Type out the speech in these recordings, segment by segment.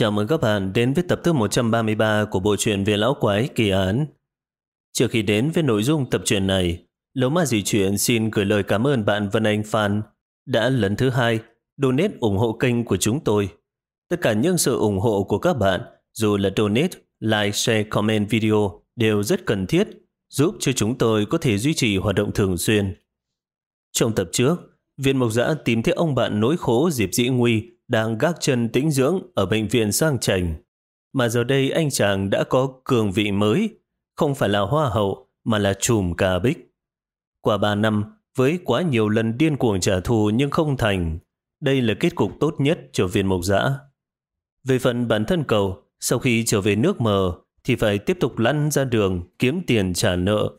Chào mừng các bạn đến với tập thứ 133 của bộ truyện về lão quái kỳ án. Trước khi đến với nội dung tập truyện này, Lấu Ma Dị Chuyện xin gửi lời cảm ơn bạn Vân Anh Phan đã lần thứ hai donate ủng hộ kênh của chúng tôi. Tất cả những sự ủng hộ của các bạn, dù là donate, like, share, comment video đều rất cần thiết, giúp cho chúng tôi có thể duy trì hoạt động thường xuyên. Trong tập trước, viên mộc giã tìm thấy ông bạn nỗi khổ Diệp Dĩ Nguy đang gác chân tĩnh dưỡng ở bệnh viện sang trành. Mà giờ đây anh chàng đã có cường vị mới, không phải là hoa hậu mà là chùm cà bích. Qua ba năm, với quá nhiều lần điên cuồng trả thù nhưng không thành, đây là kết cục tốt nhất cho viên mộc dã. Về phần bản thân cầu, sau khi trở về nước mờ, thì phải tiếp tục lăn ra đường kiếm tiền trả nợ.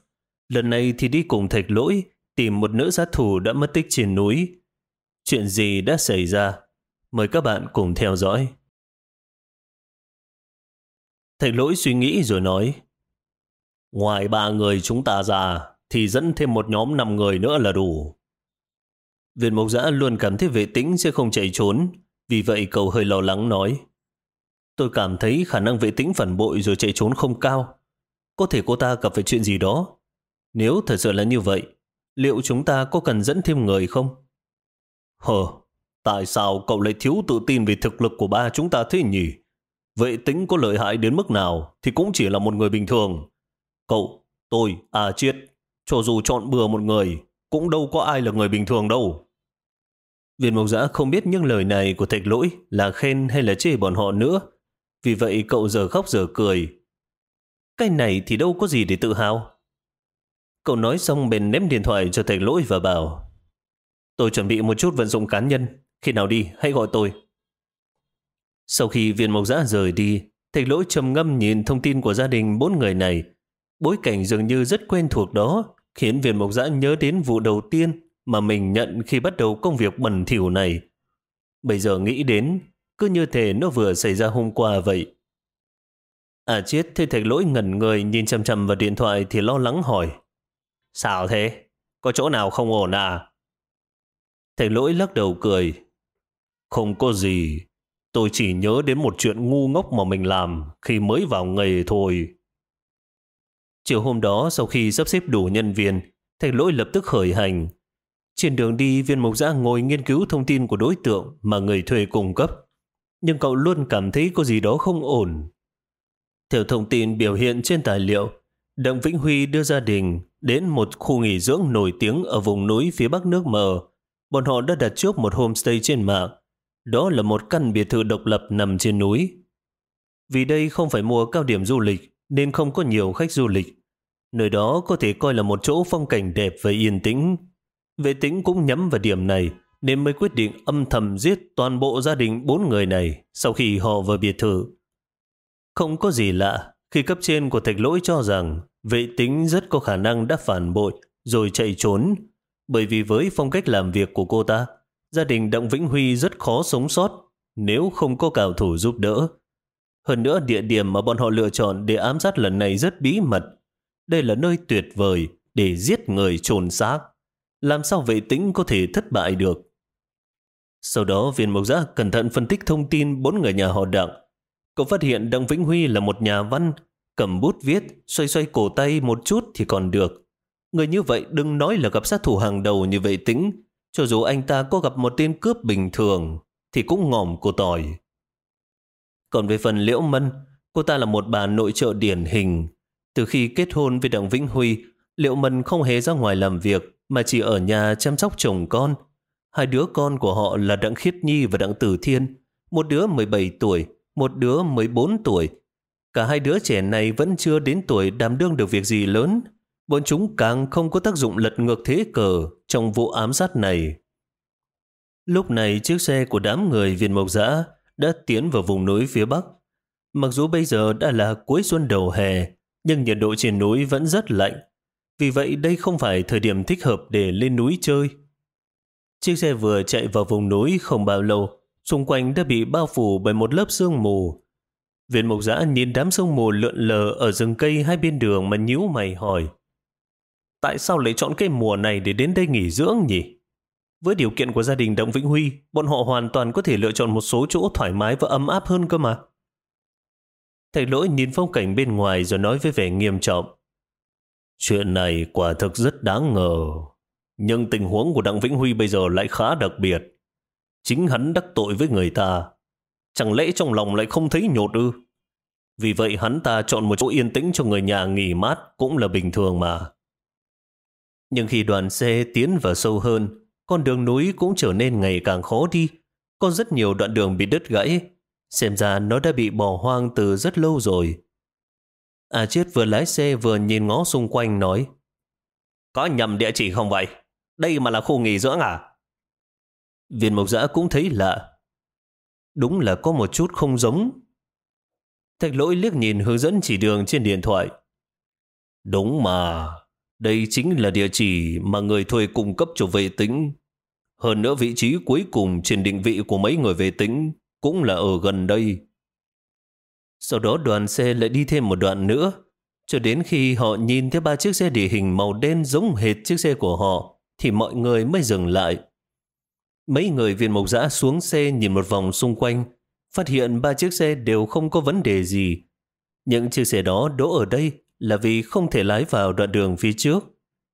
Lần này thì đi cùng thạch lỗi, tìm một nữ sát thủ đã mất tích trên núi. Chuyện gì đã xảy ra? Mời các bạn cùng theo dõi. Thạch lỗi suy nghĩ rồi nói Ngoài ba người chúng ta ra thì dẫn thêm một nhóm năm người nữa là đủ. Viện Mộc Giã luôn cảm thấy vệ tĩnh sẽ không chạy trốn, vì vậy cậu hơi lo lắng nói. Tôi cảm thấy khả năng vệ tĩnh phản bội rồi chạy trốn không cao. Có thể cô ta gặp phải chuyện gì đó. Nếu thật sự là như vậy, liệu chúng ta có cần dẫn thêm người không? Hờ, tại sao cậu lại thiếu tự tin về thực lực của ba chúng ta thế nhỉ? Vệ tính có lợi hại đến mức nào thì cũng chỉ là một người bình thường. Cậu, tôi, à chiết, cho dù chọn bừa một người, cũng đâu có ai là người bình thường đâu. Viên mộc giã không biết những lời này của thạch lỗi là khen hay là chê bọn họ nữa. Vì vậy cậu giờ khóc giờ cười. Cái này thì đâu có gì để tự hào. Cậu nói xong bèn ném điện thoại cho thạch lỗi và bảo Tôi chuẩn bị một chút vận dụng cá nhân. Khi nào đi, hãy gọi tôi. Sau khi viên mộc giã rời đi, thạch lỗi trầm ngâm nhìn thông tin của gia đình bốn người này. Bối cảnh dường như rất quen thuộc đó, khiến viên mộc giã nhớ đến vụ đầu tiên mà mình nhận khi bắt đầu công việc bẩn thỉu này. Bây giờ nghĩ đến, cứ như thể nó vừa xảy ra hôm qua vậy. À chết thấy thạch lỗi ngẩn người nhìn chăm chăm vào điện thoại thì lo lắng hỏi. Sao thế? Có chỗ nào không ổn à? Thạch lỗi lắc đầu cười. Không có gì. Tôi chỉ nhớ đến một chuyện ngu ngốc mà mình làm khi mới vào nghề thôi. Chiều hôm đó sau khi sắp xếp đủ nhân viên, Thạch lỗi lập tức khởi hành. Trên đường đi, viên mục giã ngồi nghiên cứu thông tin của đối tượng mà người thuê cung cấp. Nhưng cậu luôn cảm thấy có gì đó không ổn. Theo thông tin biểu hiện trên tài liệu, Đặng Vĩnh Huy đưa gia đình đến một khu nghỉ dưỡng nổi tiếng ở vùng núi phía bắc nước mờ. Bọn họ đã đặt trước một homestay trên mạng. Đó là một căn biệt thự độc lập nằm trên núi. Vì đây không phải mùa cao điểm du lịch, nên không có nhiều khách du lịch. Nơi đó có thể coi là một chỗ phong cảnh đẹp và yên tĩnh. Vệ tĩnh cũng nhắm vào điểm này, nên mới quyết định âm thầm giết toàn bộ gia đình bốn người này sau khi họ vào biệt thự. Không có gì lạ khi cấp trên của thạch lỗi cho rằng vệ tính rất có khả năng đã phản bội, rồi chạy trốn bởi vì với phong cách làm việc của cô ta gia đình Đặng Vĩnh Huy rất khó sống sót nếu không có cào thủ giúp đỡ. Hơn nữa địa điểm mà bọn họ lựa chọn để ám sát lần này rất bí mật. Đây là nơi tuyệt vời để giết người trồn xác. Làm sao vệ tĩnh có thể thất bại được? Sau đó viên mộc giã cẩn thận phân tích thông tin bốn người nhà họ Đặng. Cậu phát hiện Đặng Vĩnh Huy là một nhà văn, cầm bút viết, xoay xoay cổ tay một chút thì còn được. Người như vậy đừng nói là gặp sát thủ hàng đầu như vệ tĩnh. Cho dù anh ta có gặp một tên cướp bình thường, thì cũng ngỏm cổ tỏi. Còn về phần Liễu Mân, cô ta là một bà nội trợ điển hình. Từ khi kết hôn với Đặng Vĩnh Huy, Liễu Mân không hề ra ngoài làm việc, mà chỉ ở nhà chăm sóc chồng con. Hai đứa con của họ là Đặng Khiết Nhi và Đặng Tử Thiên, một đứa 17 tuổi, một đứa 14 tuổi. Cả hai đứa trẻ này vẫn chưa đến tuổi đảm đương được việc gì lớn. Bọn chúng càng không có tác dụng lật ngược thế cờ trong vụ ám sát này. Lúc này chiếc xe của đám người viên mộc giã đã tiến vào vùng núi phía Bắc. Mặc dù bây giờ đã là cuối xuân đầu hè, nhưng nhiệt độ trên núi vẫn rất lạnh. Vì vậy đây không phải thời điểm thích hợp để lên núi chơi. Chiếc xe vừa chạy vào vùng núi không bao lâu, xung quanh đã bị bao phủ bởi một lớp sương mù. Viên mộc giã nhìn đám sương mù lượn lờ ở rừng cây hai bên đường mà nhíu mày hỏi. Tại sao lại chọn cái mùa này để đến đây nghỉ dưỡng nhỉ? Với điều kiện của gia đình Đặng Vĩnh Huy, bọn họ hoàn toàn có thể lựa chọn một số chỗ thoải mái và ấm áp hơn cơ mà. Thạch lỗi nhìn phong cảnh bên ngoài rồi nói với vẻ nghiêm trọng. Chuyện này quả thực rất đáng ngờ. Nhưng tình huống của Đặng Vĩnh Huy bây giờ lại khá đặc biệt. Chính hắn đắc tội với người ta. Chẳng lẽ trong lòng lại không thấy nhột ư? Vì vậy hắn ta chọn một chỗ yên tĩnh cho người nhà nghỉ mát cũng là bình thường mà. Nhưng khi đoàn xe tiến vào sâu hơn, con đường núi cũng trở nên ngày càng khó đi. Có rất nhiều đoạn đường bị đứt gãy. Xem ra nó đã bị bỏ hoang từ rất lâu rồi. À chết vừa lái xe vừa nhìn ngó xung quanh nói Có nhầm địa chỉ không vậy? Đây mà là khu nghỉ dưỡng à? Viên mộc giã cũng thấy lạ. Đúng là có một chút không giống. Thạch lỗi liếc nhìn hướng dẫn chỉ đường trên điện thoại. Đúng mà, đây chính là địa chỉ mà người thuê cung cấp cho vệ tính. Hơn nữa vị trí cuối cùng trên định vị của mấy người vệ tính cũng là ở gần đây. Sau đó đoàn xe lại đi thêm một đoạn nữa, cho đến khi họ nhìn thấy ba chiếc xe địa hình màu đen giống hệt chiếc xe của họ, thì mọi người mới dừng lại. Mấy người viên mộc giã xuống xe nhìn một vòng xung quanh, phát hiện ba chiếc xe đều không có vấn đề gì. Những chiếc xe đó đỗ ở đây là vì không thể lái vào đoạn đường phía trước.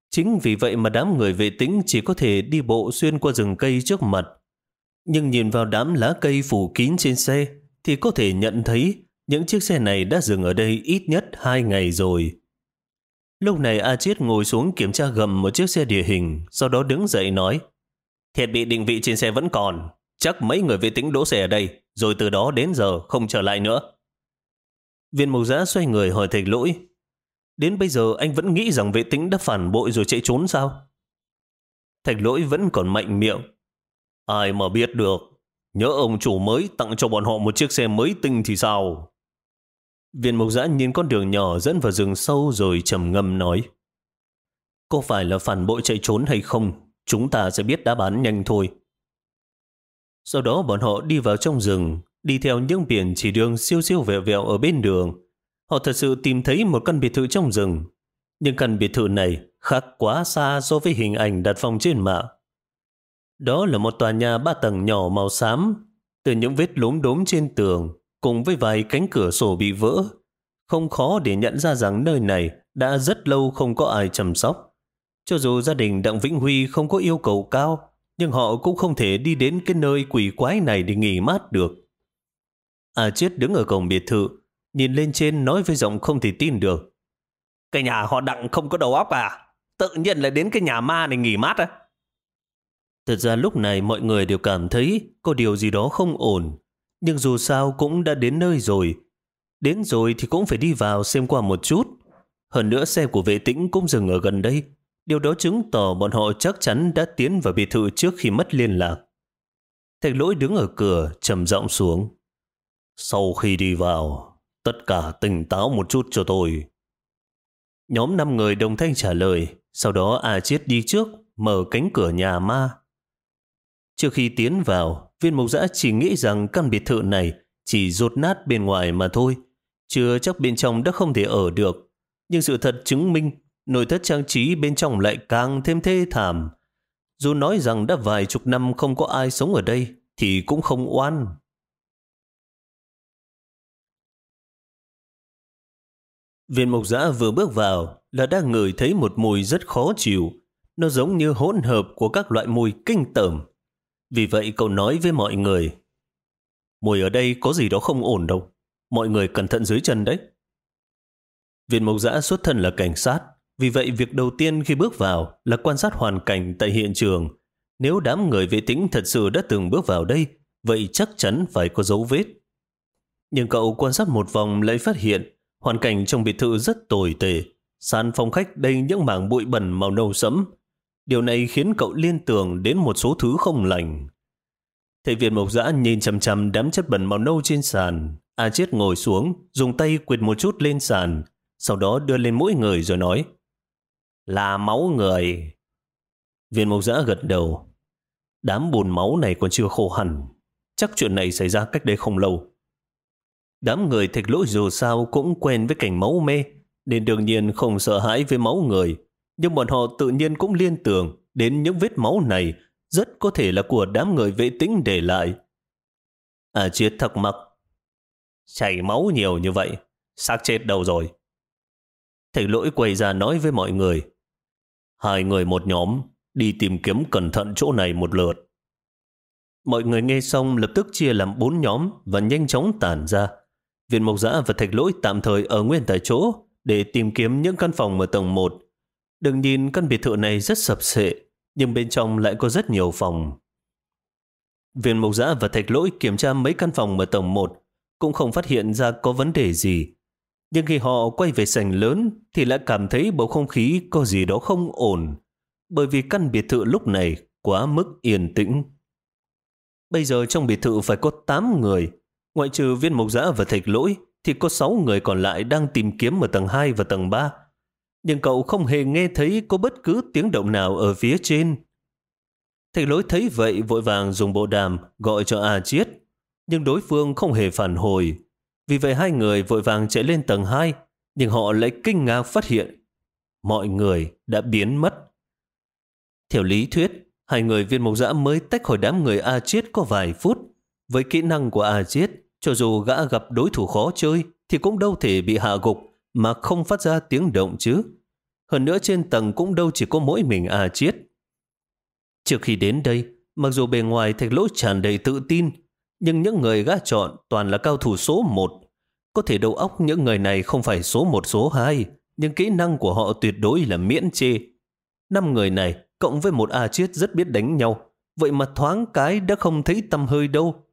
Chính vì vậy mà đám người vệ tĩnh chỉ có thể đi bộ xuyên qua rừng cây trước mặt. Nhưng nhìn vào đám lá cây phủ kín trên xe thì có thể nhận thấy những chiếc xe này đã dừng ở đây ít nhất hai ngày rồi. Lúc này A Chiết ngồi xuống kiểm tra gầm một chiếc xe địa hình, sau đó đứng dậy nói Thiết bị định vị trên xe vẫn còn, chắc mấy người vệ tĩnh đỗ xe ở đây, rồi từ đó đến giờ không trở lại nữa. Viên mục giã xoay người hỏi thạch lỗi Đến bây giờ anh vẫn nghĩ rằng vệ tĩnh đã phản bội rồi chạy trốn sao? Thạch lỗi vẫn còn mạnh miệng. Ai mà biết được, nhớ ông chủ mới tặng cho bọn họ một chiếc xe mới tinh thì sao? Viên mục giã nhìn con đường nhỏ dẫn vào rừng sâu rồi trầm ngâm nói. Có phải là phản bội chạy trốn hay không? Chúng ta sẽ biết đáp án nhanh thôi. Sau đó bọn họ đi vào trong rừng, đi theo những biển chỉ đường siêu siêu vẹo vẹo ở bên đường. Họ thật sự tìm thấy một căn biệt thự trong rừng. Nhưng căn biệt thự này khác quá xa so với hình ảnh đặt phòng trên mạng. Đó là một tòa nhà ba tầng nhỏ màu xám, từ những vết lốm đốm trên tường cùng với vài cánh cửa sổ bị vỡ. Không khó để nhận ra rằng nơi này đã rất lâu không có ai chăm sóc. Cho dù gia đình Đặng Vĩnh Huy không có yêu cầu cao, nhưng họ cũng không thể đi đến cái nơi quỷ quái này để nghỉ mát được. À chết đứng ở cổng biệt thự, nhìn lên trên nói với giọng không thể tin được. Cái nhà họ Đặng không có đầu óc à? Tự nhiên lại đến cái nhà ma này nghỉ mát á? Thật ra lúc này mọi người đều cảm thấy có điều gì đó không ổn. Nhưng dù sao cũng đã đến nơi rồi. Đến rồi thì cũng phải đi vào xem qua một chút. Hơn nữa xe của vệ tĩnh cũng dừng ở gần đây. Điều đó chứng tỏ bọn họ chắc chắn đã tiến vào biệt thự trước khi mất liên lạc. Thạch lỗi đứng ở cửa, trầm giọng xuống. Sau khi đi vào, tất cả tỉnh táo một chút cho tôi. Nhóm năm người đồng thanh trả lời, sau đó A Chiết đi trước, mở cánh cửa nhà ma. Trước khi tiến vào, viên mục giã chỉ nghĩ rằng căn biệt thự này chỉ rột nát bên ngoài mà thôi, chưa chắc bên trong đã không thể ở được. Nhưng sự thật chứng minh, nội thất trang trí bên trong lại càng thêm thê thảm. Dù nói rằng đã vài chục năm không có ai sống ở đây, thì cũng không oan. Viên Mộc giã vừa bước vào là đang ngửi thấy một mùi rất khó chịu. Nó giống như hỗn hợp của các loại mùi kinh tởm vì vậy cậu nói với mọi người, mùi ở đây có gì đó không ổn đâu. Mọi người cẩn thận dưới chân đấy. Viên mộc giã xuất thân là cảnh sát, vì vậy việc đầu tiên khi bước vào là quan sát hoàn cảnh tại hiện trường. Nếu đám người vệ tính thật sự đã từng bước vào đây, vậy chắc chắn phải có dấu vết. Nhưng cậu quan sát một vòng lại phát hiện hoàn cảnh trong biệt thự rất tồi tệ. Sàn phòng khách đầy những mảng bụi bẩn màu nâu sẫm, Điều này khiến cậu liên tưởng đến một số thứ không lành. Thầy Việt Mộc Giã nhìn chằm chằm đám chất bẩn màu nâu trên sàn. A Chiết ngồi xuống, dùng tay quệt một chút lên sàn, sau đó đưa lên mũi người rồi nói Là máu người. Viên Mộc Giã gật đầu. Đám bùn máu này còn chưa khô hẳn. Chắc chuyện này xảy ra cách đây không lâu. Đám người thạch lỗi dù sao cũng quen với cảnh máu mê, nên đương nhiên không sợ hãi với máu người nhưng bọn họ tự nhiên cũng liên tưởng đến những vết máu này rất có thể là của đám người vệ tính để lại. À triết thắc mắc, chảy máu nhiều như vậy, xác chết đâu rồi? Thầy lỗi quay ra nói với mọi người. Hai người một nhóm, đi tìm kiếm cẩn thận chỗ này một lượt. Mọi người nghe xong lập tức chia làm bốn nhóm và nhanh chóng tản ra. Viên mộc giã và thạch lỗi tạm thời ở nguyên tại chỗ để tìm kiếm những căn phòng ở tầng 1. Đừng nhìn căn biệt thự này rất sập sệ, nhưng bên trong lại có rất nhiều phòng. Viên mộc giã và thạch lỗi kiểm tra mấy căn phòng ở tầng 1 cũng không phát hiện ra có vấn đề gì. Nhưng khi họ quay về sảnh lớn thì lại cảm thấy bầu không khí có gì đó không ổn bởi vì căn biệt thự lúc này quá mức yên tĩnh. Bây giờ trong biệt thự phải có 8 người, ngoại trừ viên mộc giã và thạch lỗi thì có 6 người còn lại đang tìm kiếm ở tầng 2 và tầng 3. Nhưng cậu không hề nghe thấy có bất cứ tiếng động nào ở phía trên. Thạch lỗi thấy vậy vội vàng dùng bộ đàm gọi cho A Chiết, nhưng đối phương không hề phản hồi. Vì vậy hai người vội vàng chạy lên tầng 2, nhưng họ lại kinh ngạc phát hiện mọi người đã biến mất. Theo lý thuyết, hai người viên mộc dã mới tách khỏi đám người A Chiết có vài phút. Với kỹ năng của A Chiết, cho dù gã gặp đối thủ khó chơi thì cũng đâu thể bị hạ gục mà không phát ra tiếng động chứ. Hơn nữa trên tầng cũng đâu chỉ có mỗi mình À Chiết. Trước khi đến đây, mặc dù bề ngoài thạch lỗ tràn đầy tự tin, nhưng những người gã chọn toàn là cao thủ số 1. Có thể đầu óc những người này không phải số 1 số 2, nhưng kỹ năng của họ tuyệt đối là miễn chê. Năm người này cộng với một A Chiết rất biết đánh nhau, vậy mà thoáng cái đã không thấy tâm hơi đâu.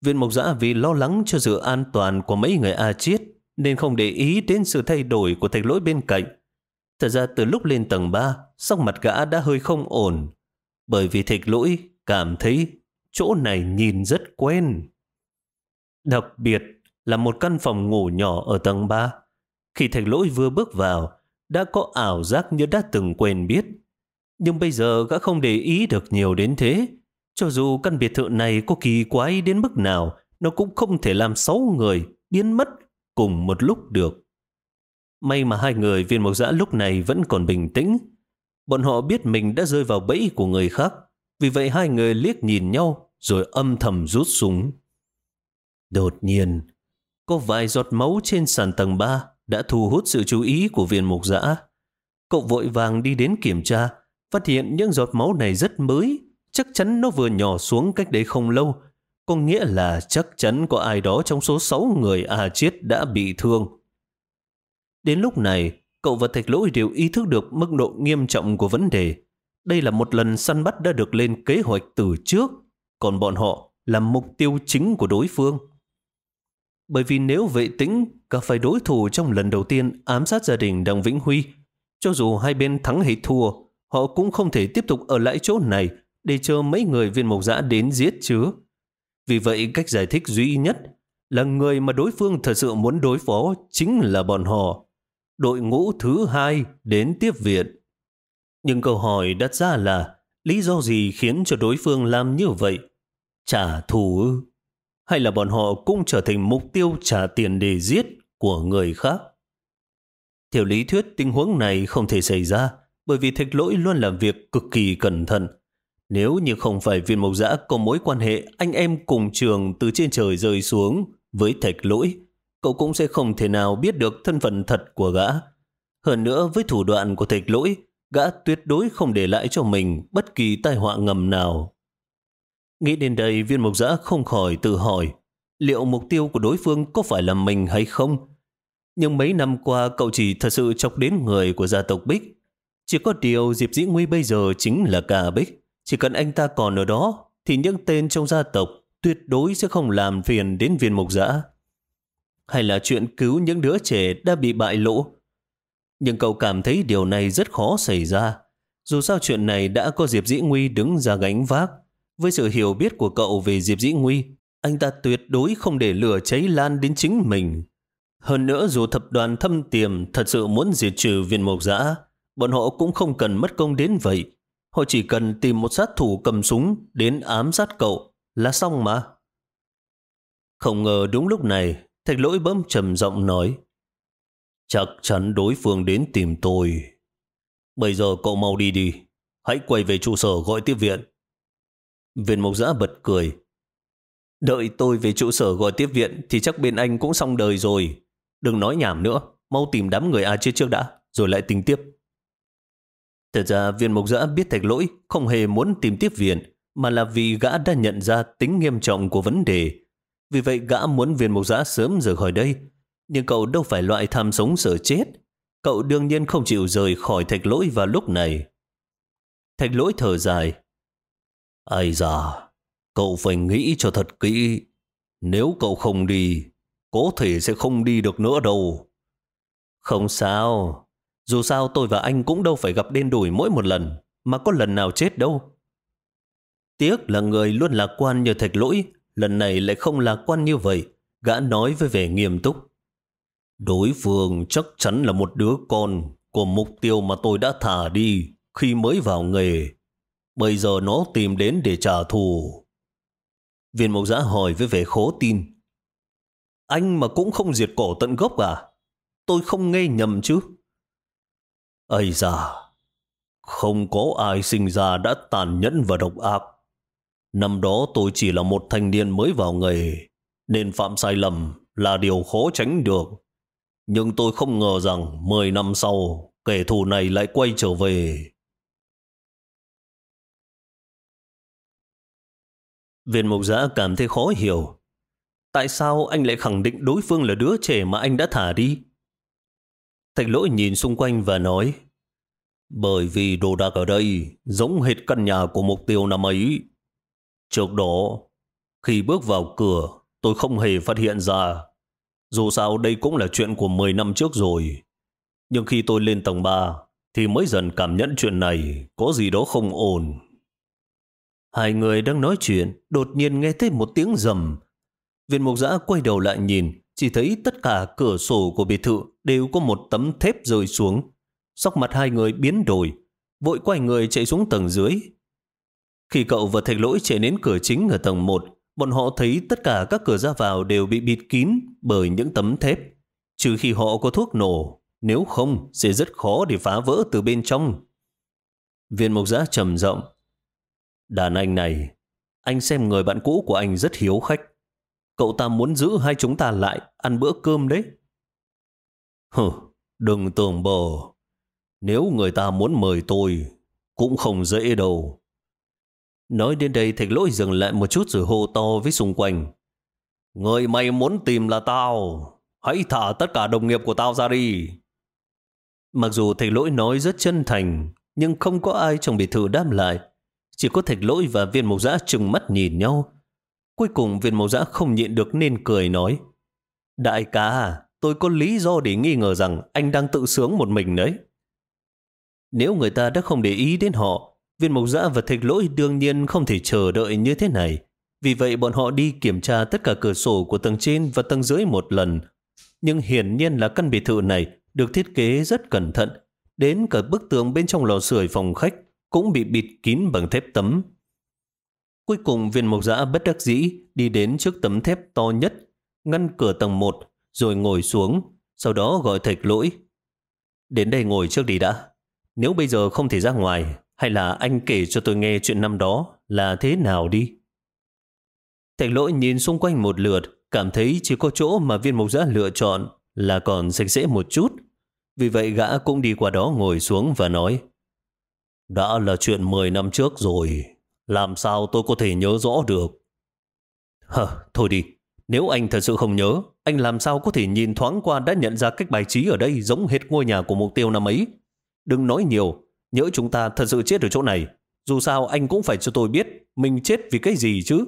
Viện Mộc Giã vì lo lắng cho sự an toàn của mấy người A Chiết nên không để ý đến sự thay đổi của thạch lỗi bên cạnh. Thật ra từ lúc lên tầng 3, sắc mặt gã đã hơi không ổn, bởi vì thạch lỗi cảm thấy chỗ này nhìn rất quen. Đặc biệt là một căn phòng ngủ nhỏ ở tầng 3. Khi thạch lỗi vừa bước vào, đã có ảo giác như đã từng quen biết. Nhưng bây giờ gã không để ý được nhiều đến thế. Cho dù căn biệt thự này có kỳ quái đến mức nào, nó cũng không thể làm sáu người biến mất cùng một lúc được. May mà hai người viên mộc giã lúc này vẫn còn bình tĩnh. Bọn họ biết mình đã rơi vào bẫy của người khác. Vì vậy hai người liếc nhìn nhau rồi âm thầm rút súng. Đột nhiên, có vài giọt máu trên sàn tầng 3 đã thu hút sự chú ý của viên mục giã. Cậu vội vàng đi đến kiểm tra phát hiện những giọt máu này rất mới, chắc chắn nó vừa nhỏ xuống cách đấy không lâu, có nghĩa là chắc chắn có ai đó trong số 6 người A Chiết đã bị thương. Đến lúc này, cậu và Thạch Lỗi đều ý thức được mức độ nghiêm trọng của vấn đề. Đây là một lần săn bắt đã được lên kế hoạch từ trước, còn bọn họ là mục tiêu chính của đối phương. Bởi vì nếu vệ tĩnh gặp phải đối thủ trong lần đầu tiên ám sát gia đình đặng Vĩnh Huy, cho dù hai bên thắng hay thua, họ cũng không thể tiếp tục ở lại chỗ này để chờ mấy người viên mộc giã đến giết chứ. Vì vậy, cách giải thích duy nhất là người mà đối phương thật sự muốn đối phó chính là bọn họ. Đội ngũ thứ hai đến tiếp viện. Nhưng câu hỏi đặt ra là lý do gì khiến cho đối phương làm như vậy? Trả thù ư? Hay là bọn họ cũng trở thành mục tiêu trả tiền để giết của người khác? Theo lý thuyết, tình huống này không thể xảy ra bởi vì thạch lỗi luôn làm việc cực kỳ cẩn thận. Nếu như không phải viên mộc giã có mối quan hệ anh em cùng trường từ trên trời rơi xuống với thạch lỗi, cậu cũng sẽ không thể nào biết được thân phận thật của gã. Hơn nữa với thủ đoạn của thạch lỗi, gã tuyệt đối không để lại cho mình bất kỳ tai họa ngầm nào. Nghĩ đến đây viên mộc giã không khỏi tự hỏi liệu mục tiêu của đối phương có phải là mình hay không? Nhưng mấy năm qua cậu chỉ thật sự chọc đến người của gia tộc Bích chỉ có điều Diệp Dĩ Nguy bây giờ chính là cả Bích. Chỉ cần anh ta còn ở đó, thì những tên trong gia tộc tuyệt đối sẽ không làm phiền đến viên mục giã. Hay là chuyện cứu những đứa trẻ đã bị bại lộ. Nhưng cậu cảm thấy điều này rất khó xảy ra. Dù sao chuyện này đã có Diệp Dĩ Nguy đứng ra gánh vác. Với sự hiểu biết của cậu về Diệp Dĩ Nguy, anh ta tuyệt đối không để lửa cháy lan đến chính mình. Hơn nữa dù thập đoàn thâm tiềm thật sự muốn diệt trừ viên mộc giã, bọn họ cũng không cần mất công đến vậy. Họ chỉ cần tìm một sát thủ cầm súng đến ám sát cậu là xong mà. Không ngờ đúng lúc này, thạch lỗi bấm trầm giọng nói Chắc chắn đối phương đến tìm tôi. Bây giờ cậu mau đi đi. Hãy quay về trụ sở gọi tiếp viện. Viên mộc giã bật cười. Đợi tôi về trụ sở gọi tiếp viện thì chắc bên anh cũng xong đời rồi. đừng nói nhảm nữa, mau tìm đám người A chết trước đã, rồi lại tính tiếp. Thật ra viên mộc giã biết thạch lỗi không hề muốn tìm tiếp viện, mà là vì gã đã nhận ra tính nghiêm trọng của vấn đề. Vì vậy gã muốn viên mộc giã sớm rời khỏi đây. Nhưng cậu đâu phải loại tham sống sợ chết. Cậu đương nhiên không chịu rời khỏi thạch lỗi vào lúc này. Thạch lỗi thở dài. Ai da, cậu phải nghĩ cho thật kỹ. Nếu cậu không đi, có thể sẽ không đi được nữa đâu. Không sao, dù sao tôi và anh cũng đâu phải gặp đen đủi mỗi một lần, mà có lần nào chết đâu. Tiếc là người luôn lạc quan như thạch lỗi, lần này lại không lạc quan như vậy, gã nói với vẻ nghiêm túc. Đối phương chắc chắn là một đứa con của mục tiêu mà tôi đã thả đi khi mới vào nghề. Bây giờ nó tìm đến để trả thù. Viên mộc giã hỏi với vẻ khó tin. Anh mà cũng không diệt cổ tận gốc à? Tôi không nghe nhầm chứ. Ây da, không có ai sinh ra đã tàn nhẫn và độc ác. Năm đó tôi chỉ là một thanh niên mới vào nghề, nên phạm sai lầm là điều khó tránh được. Nhưng tôi không ngờ rằng 10 năm sau, kẻ thù này lại quay trở về. Viên mục giã cảm thấy khó hiểu. Tại sao anh lại khẳng định đối phương là đứa trẻ mà anh đã thả đi? Thạch lỗi nhìn xung quanh và nói Bởi vì đồ đạc ở đây giống hệt căn nhà của mục tiêu năm ấy. Trước đó, khi bước vào cửa, tôi không hề phát hiện ra. Dù sao đây cũng là chuyện của 10 năm trước rồi. Nhưng khi tôi lên tầng 3, thì mới dần cảm nhận chuyện này có gì đó không ổn. Hai người đang nói chuyện, đột nhiên nghe thấy một tiếng rầm. Viên mục giã quay đầu lại nhìn, chỉ thấy tất cả cửa sổ của biệt thự đều có một tấm thép rơi xuống. Sóc mặt hai người biến đổi, vội quay người chạy xuống tầng dưới. Khi cậu và thạch lỗi chạy đến cửa chính ở tầng 1, bọn họ thấy tất cả các cửa ra vào đều bị bịt kín bởi những tấm thép. Trừ khi họ có thuốc nổ, nếu không sẽ rất khó để phá vỡ từ bên trong. Viên mộc giã trầm rộng. Đàn anh này, anh xem người bạn cũ của anh rất hiếu khách. Cậu ta muốn giữ hai chúng ta lại ăn bữa cơm đấy. Hừ, đừng tưởng bờ. Nếu người ta muốn mời tôi, cũng không dễ đâu. Nói đến đây thạch lỗi dừng lại một chút rồi hô to với xung quanh. Người mày muốn tìm là tao. Hãy thả tất cả đồng nghiệp của tao ra đi. Mặc dù thạch lỗi nói rất chân thành, nhưng không có ai trong biệt thự đáp lại. Chỉ có thạch lỗi và viên mộc giã trừng mắt nhìn nhau. Cuối cùng viên mẫu giã không nhịn được nên cười nói. Đại ca, tôi có lý do để nghi ngờ rằng anh đang tự sướng một mình đấy. Nếu người ta đã không để ý đến họ, viên mộc dã và thạch lỗi đương nhiên không thể chờ đợi như thế này. Vì vậy bọn họ đi kiểm tra tất cả cửa sổ của tầng trên và tầng dưới một lần. Nhưng hiển nhiên là căn biệt thự này được thiết kế rất cẩn thận. Đến cả bức tường bên trong lò sưởi phòng khách cũng bị bịt kín bằng thép tấm. Cuối cùng viên mộc giã bất đắc dĩ đi đến trước tấm thép to nhất, ngăn cửa tầng 1, rồi ngồi xuống, sau đó gọi thạch lỗi. Đến đây ngồi trước đi đã. Nếu bây giờ không thể ra ngoài, hay là anh kể cho tôi nghe chuyện năm đó là thế nào đi. Thạch lỗi nhìn xung quanh một lượt, cảm thấy chỉ có chỗ mà viên mộc giã lựa chọn là còn sạch sẽ một chút. Vì vậy gã cũng đi qua đó ngồi xuống và nói Đã là chuyện 10 năm trước rồi, làm sao tôi có thể nhớ rõ được? Hờ, thôi đi, nếu anh thật sự không nhớ, anh làm sao có thể nhìn thoáng qua đã nhận ra cách bài trí ở đây giống hết ngôi nhà của mục tiêu năm ấy. Đừng nói nhiều, nhớ chúng ta thật sự chết ở chỗ này. Dù sao anh cũng phải cho tôi biết mình chết vì cái gì chứ.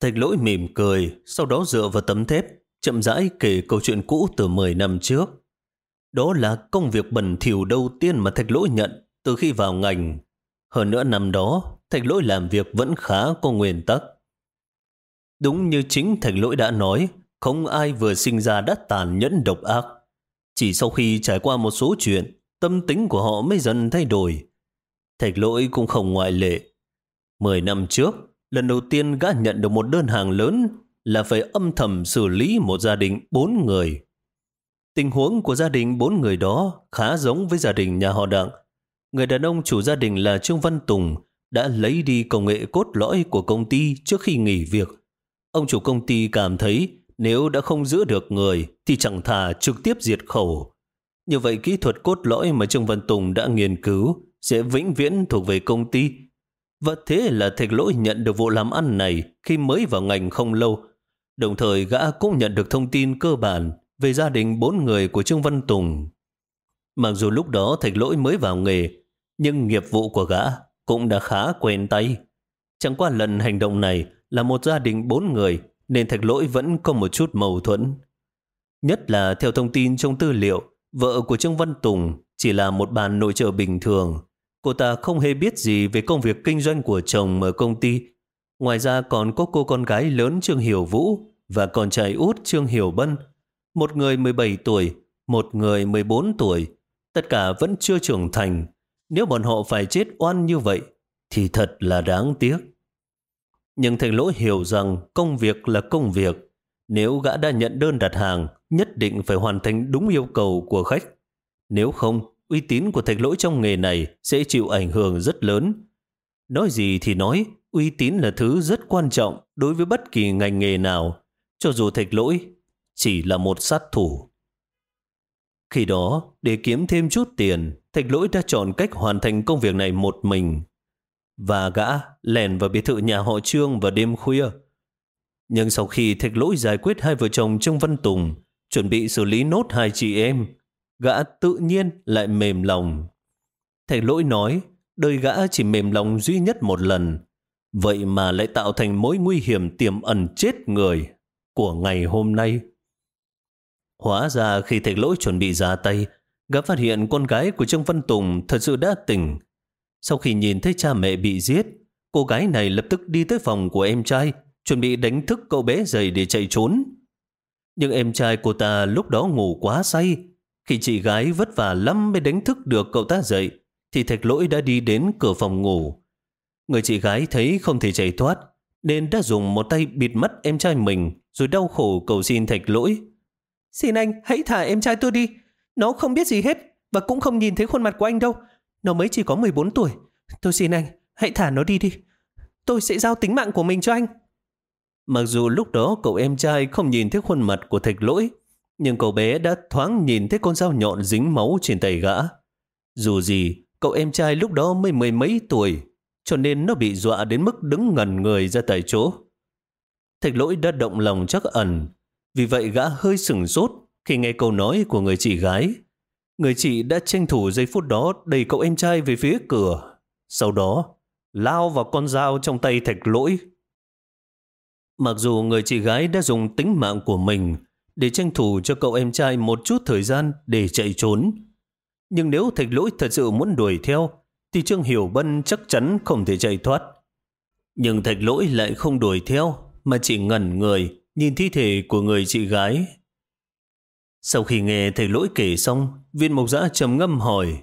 Thạch lỗi mỉm cười, sau đó dựa vào tấm thép, chậm rãi kể câu chuyện cũ từ 10 năm trước. Đó là công việc bẩn thỉu đầu tiên mà thạch lỗi nhận từ khi vào ngành. Hơn nữa năm đó, thạch lỗi làm việc vẫn khá có nguyên tắc. Đúng như chính thạch lỗi đã nói, không ai vừa sinh ra đã tàn nhẫn độc ác. Chỉ sau khi trải qua một số chuyện, tâm tính của họ mới dần thay đổi. Thạch lỗi cũng không ngoại lệ. Mười năm trước, lần đầu tiên gã nhận được một đơn hàng lớn là phải âm thầm xử lý một gia đình bốn người. Tình huống của gia đình bốn người đó khá giống với gia đình nhà họ Đặng. Người đàn ông chủ gia đình là Trương Văn Tùng đã lấy đi công nghệ cốt lõi của công ty trước khi nghỉ việc. Ông chủ công ty cảm thấy Nếu đã không giữ được người thì chẳng thà trực tiếp diệt khẩu. Như vậy kỹ thuật cốt lõi mà Trương Văn Tùng đã nghiên cứu sẽ vĩnh viễn thuộc về công ty. Và thế là thạch lỗi nhận được vụ làm ăn này khi mới vào ngành không lâu. Đồng thời gã cũng nhận được thông tin cơ bản về gia đình bốn người của Trương Văn Tùng. Mặc dù lúc đó thạch lỗi mới vào nghề, nhưng nghiệp vụ của gã cũng đã khá quen tay. Chẳng qua lần hành động này là một gia đình bốn người nên thạch lỗi vẫn có một chút mâu thuẫn. Nhất là theo thông tin trong tư liệu, vợ của Trương Văn Tùng chỉ là một bàn nội trợ bình thường. Cô ta không hề biết gì về công việc kinh doanh của chồng ở công ty. Ngoài ra còn có cô con gái lớn Trương Hiểu Vũ và con trai út Trương Hiểu Bân. Một người 17 tuổi, một người 14 tuổi. Tất cả vẫn chưa trưởng thành. Nếu bọn họ phải chết oan như vậy, thì thật là đáng tiếc. Nhưng Thành lỗi hiểu rằng công việc là công việc. Nếu gã đã nhận đơn đặt hàng, nhất định phải hoàn thành đúng yêu cầu của khách. Nếu không, uy tín của thạch lỗi trong nghề này sẽ chịu ảnh hưởng rất lớn. Nói gì thì nói, uy tín là thứ rất quan trọng đối với bất kỳ ngành nghề nào, cho dù thạch lỗi chỉ là một sát thủ. Khi đó, để kiếm thêm chút tiền, thạch lỗi đã chọn cách hoàn thành công việc này một mình và gã lèn vào biệt thự nhà họ Trương vào đêm khuya. Nhưng sau khi thạch lỗi giải quyết hai vợ chồng Trương Văn Tùng, chuẩn bị xử lý nốt hai chị em, gã tự nhiên lại mềm lòng. Thạch lỗi nói, đời gã chỉ mềm lòng duy nhất một lần, vậy mà lại tạo thành mối nguy hiểm tiềm ẩn chết người của ngày hôm nay. Hóa ra khi thạch lỗi chuẩn bị ra tay, gã phát hiện con gái của Trương Văn Tùng thật sự đã tỉnh, sau khi nhìn thấy cha mẹ bị giết, cô gái này lập tức đi tới phòng của em trai, chuẩn bị đánh thức cậu bé dậy để chạy trốn. Nhưng em trai cô ta lúc đó ngủ quá say. Khi chị gái vất vả lắm mới đánh thức được cậu ta dậy, thì thạch lỗi đã đi đến cửa phòng ngủ. Người chị gái thấy không thể chạy thoát, nên đã dùng một tay bịt mắt em trai mình, rồi đau khổ cầu xin thạch lỗi. Xin anh, hãy thả em trai tôi đi. Nó không biết gì hết, và cũng không nhìn thấy khuôn mặt của anh đâu. Nó mới chỉ có 14 tuổi. Tôi xin anh, hãy thả nó đi đi. Tôi sẽ giao tính mạng của mình cho anh. Mặc dù lúc đó cậu em trai không nhìn thấy khuôn mặt của thạch lỗi, nhưng cậu bé đã thoáng nhìn thấy con dao nhọn dính máu trên tay gã. Dù gì, cậu em trai lúc đó mới mười mấy tuổi, cho nên nó bị dọa đến mức đứng ngần người ra tại chỗ. Thạch lỗi đã động lòng chắc ẩn, vì vậy gã hơi sửng sốt khi nghe câu nói của người chị gái. Người chị đã tranh thủ giây phút đó đẩy cậu em trai về phía cửa. Sau đó, lao vào con dao trong tay thạch lỗi. Mặc dù người chị gái đã dùng tính mạng của mình để tranh thủ cho cậu em trai một chút thời gian để chạy trốn. Nhưng nếu thạch lỗi thật sự muốn đuổi theo, thì Trương Hiểu Bân chắc chắn không thể chạy thoát. Nhưng thạch lỗi lại không đuổi theo, mà chỉ ngẩn người, nhìn thi thể của người chị gái sau khi nghe thầy lỗi kể xong, viên mộc giã trầm ngâm hỏi.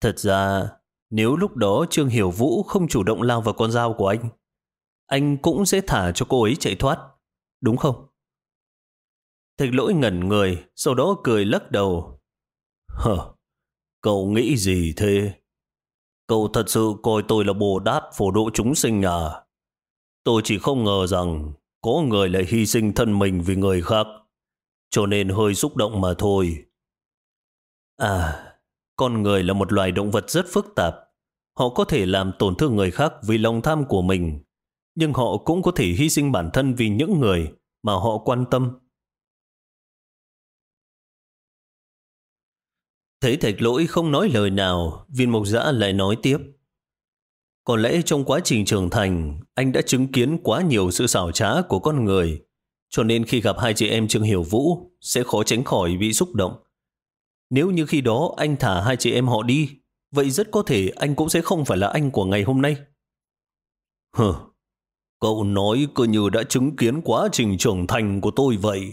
Thật ra, nếu lúc đó Trương Hiểu Vũ không chủ động lao vào con dao của anh, anh cũng sẽ thả cho cô ấy chạy thoát, đúng không? Thạch lỗi ngẩn người, sau đó cười lắc đầu. Hờ, cậu nghĩ gì thế? Cậu thật sự coi tôi là bồ đát phổ độ chúng sinh à? Tôi chỉ không ngờ rằng có người lại hy sinh thân mình vì người khác cho nên hơi xúc động mà thôi. À, con người là một loài động vật rất phức tạp. Họ có thể làm tổn thương người khác vì lòng tham của mình, nhưng họ cũng có thể hy sinh bản thân vì những người mà họ quan tâm. Thấy thạch lỗi không nói lời nào, viên mộc giã lại nói tiếp. Có lẽ trong quá trình trưởng thành, anh đã chứng kiến quá nhiều sự xảo trá của con người, cho nên khi gặp hai chị em Trương Hiểu Vũ sẽ khó tránh khỏi bị xúc động. Nếu như khi đó anh thả hai chị em họ đi, vậy rất có thể anh cũng sẽ không phải là anh của ngày hôm nay. Hừ, cậu nói cơ như đã chứng kiến quá trình trưởng thành của tôi vậy.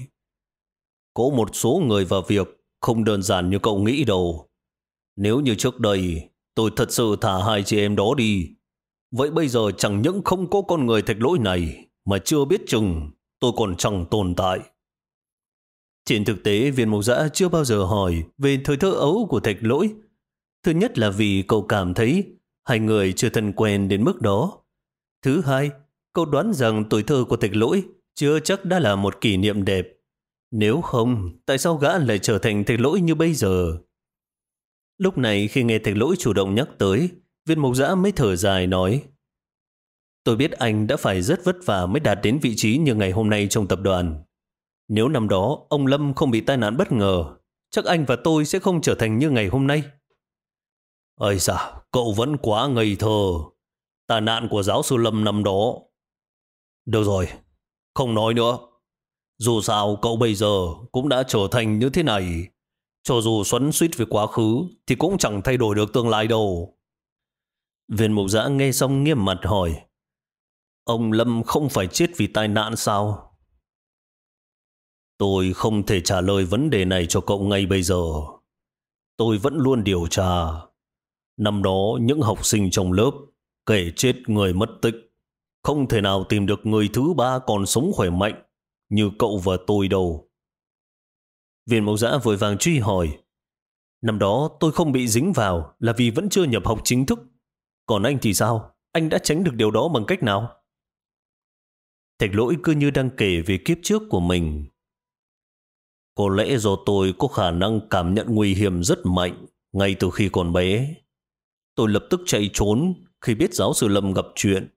Có một số người và việc không đơn giản như cậu nghĩ đâu. Nếu như trước đây tôi thật sự thả hai chị em đó đi, vậy bây giờ chẳng những không có con người thạch lỗi này mà chưa biết chừng tôi còn chẳng tồn tại. Trên thực tế, viên mục giã chưa bao giờ hỏi về thời thơ ấu của thạch lỗi. Thứ nhất là vì cậu cảm thấy hai người chưa thân quen đến mức đó. Thứ hai, cậu đoán rằng tuổi thơ của thạch lỗi chưa chắc đã là một kỷ niệm đẹp. Nếu không, tại sao gã lại trở thành thạch lỗi như bây giờ? Lúc này khi nghe thạch lỗi chủ động nhắc tới, viên mục giã mới thở dài nói Tôi biết anh đã phải rất vất vả mới đạt đến vị trí như ngày hôm nay trong tập đoàn. Nếu năm đó ông Lâm không bị tai nạn bất ngờ, chắc anh và tôi sẽ không trở thành như ngày hôm nay. Ây da, cậu vẫn quá ngây thơ. Tai nạn của giáo sư Lâm năm đó. Được rồi, không nói nữa. Dù sao cậu bây giờ cũng đã trở thành như thế này. Cho dù xoắn suýt về quá khứ thì cũng chẳng thay đổi được tương lai đâu. Viên mục giã nghe xong nghiêm mặt hỏi. Ông Lâm không phải chết vì tai nạn sao? Tôi không thể trả lời vấn đề này cho cậu ngay bây giờ. Tôi vẫn luôn điều tra. Năm đó, những học sinh trong lớp kể chết người mất tích. Không thể nào tìm được người thứ ba còn sống khỏe mạnh như cậu và tôi đâu. Viên mẫu giã vội vàng truy hỏi. Năm đó tôi không bị dính vào là vì vẫn chưa nhập học chính thức. Còn anh thì sao? Anh đã tránh được điều đó bằng cách nào? Thạch lỗi cứ như đang kể về kiếp trước của mình. Có lẽ do tôi có khả năng cảm nhận nguy hiểm rất mạnh ngay từ khi còn bé. Tôi lập tức chạy trốn khi biết giáo sư Lâm gặp chuyện.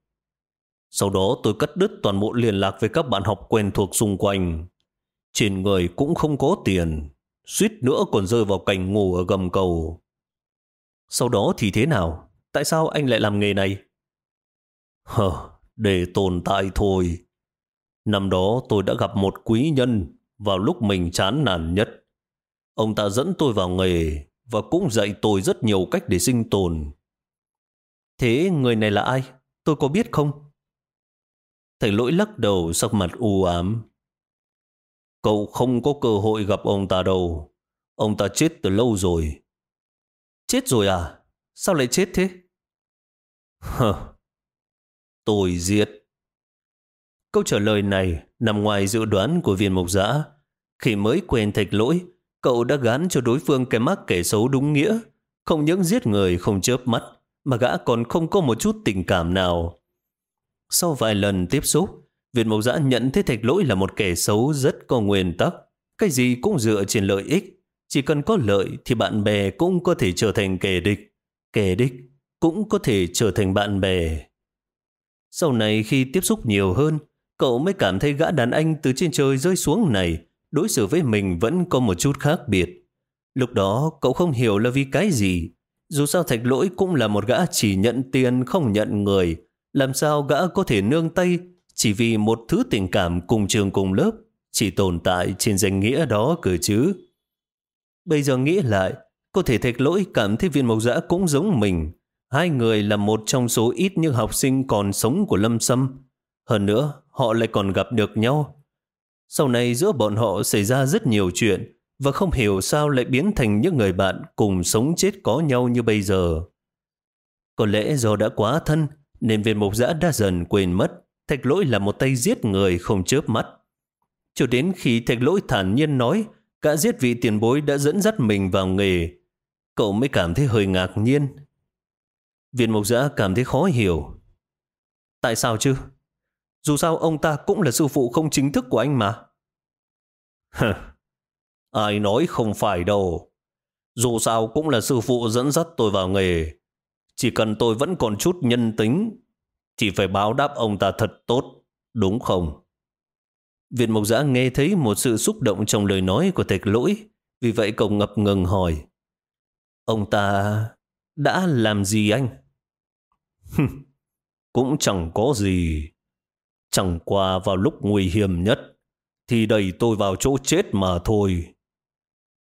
Sau đó tôi cắt đứt toàn bộ liên lạc với các bạn học quen thuộc xung quanh. Trên người cũng không có tiền, suýt nữa còn rơi vào cảnh ngủ ở gầm cầu. Sau đó thì thế nào? Tại sao anh lại làm nghề này? Hờ, để tồn tại thôi. Năm đó tôi đã gặp một quý nhân vào lúc mình chán nản nhất. Ông ta dẫn tôi vào nghề và cũng dạy tôi rất nhiều cách để sinh tồn. Thế người này là ai? Tôi có biết không? Thầy lỗi lắc đầu sắc mặt u ám. Cậu không có cơ hội gặp ông ta đâu. Ông ta chết từ lâu rồi. Chết rồi à? Sao lại chết thế? Hờ, tôi giết. Câu trả lời này nằm ngoài dự đoán của viên mục giã. Khi mới quen thạch lỗi, cậu đã gán cho đối phương cái mắc kẻ xấu đúng nghĩa. Không những giết người không chớp mắt, mà gã còn không có một chút tình cảm nào. Sau vài lần tiếp xúc, Việt Mộc Giã nhận thấy thạch lỗi là một kẻ xấu rất có nguyên tắc. Cái gì cũng dựa trên lợi ích. Chỉ cần có lợi thì bạn bè cũng có thể trở thành kẻ địch. Kẻ địch cũng có thể trở thành bạn bè. Sau này khi tiếp xúc nhiều hơn, cậu mới cảm thấy gã đàn anh từ trên trời rơi xuống này đối xử với mình vẫn có một chút khác biệt. Lúc đó cậu không hiểu là vì cái gì. Dù sao thạch lỗi cũng là một gã chỉ nhận tiền không nhận người. Làm sao gã có thể nương tay chỉ vì một thứ tình cảm cùng trường cùng lớp chỉ tồn tại trên danh nghĩa đó cơ chứ. Bây giờ nghĩ lại, có thể thạch lỗi cảm thấy viên mộc giã cũng giống mình. Hai người là một trong số ít những học sinh còn sống của Lâm Sâm. Hơn nữa, họ lại còn gặp được nhau. Sau này giữa bọn họ xảy ra rất nhiều chuyện và không hiểu sao lại biến thành những người bạn cùng sống chết có nhau như bây giờ. Có lẽ do đã quá thân nên viên mục giã đã dần quên mất thạch lỗi là một tay giết người không chớp mắt. Cho đến khi thạch lỗi thản nhiên nói cả giết vị tiền bối đã dẫn dắt mình vào nghề, cậu mới cảm thấy hơi ngạc nhiên. Viên mục giã cảm thấy khó hiểu. Tại sao chứ? Dù sao ông ta cũng là sư phụ không chính thức của anh mà. Ai nói không phải đâu. Dù sao cũng là sư phụ dẫn dắt tôi vào nghề. Chỉ cần tôi vẫn còn chút nhân tính, chỉ phải báo đáp ông ta thật tốt, đúng không? Viện Mộc Giã nghe thấy một sự xúc động trong lời nói của thạch lỗi, vì vậy cậu ngập ngừng hỏi. Ông ta đã làm gì anh? Cũng chẳng có gì. Chẳng qua vào lúc nguy hiểm nhất thì đẩy tôi vào chỗ chết mà thôi.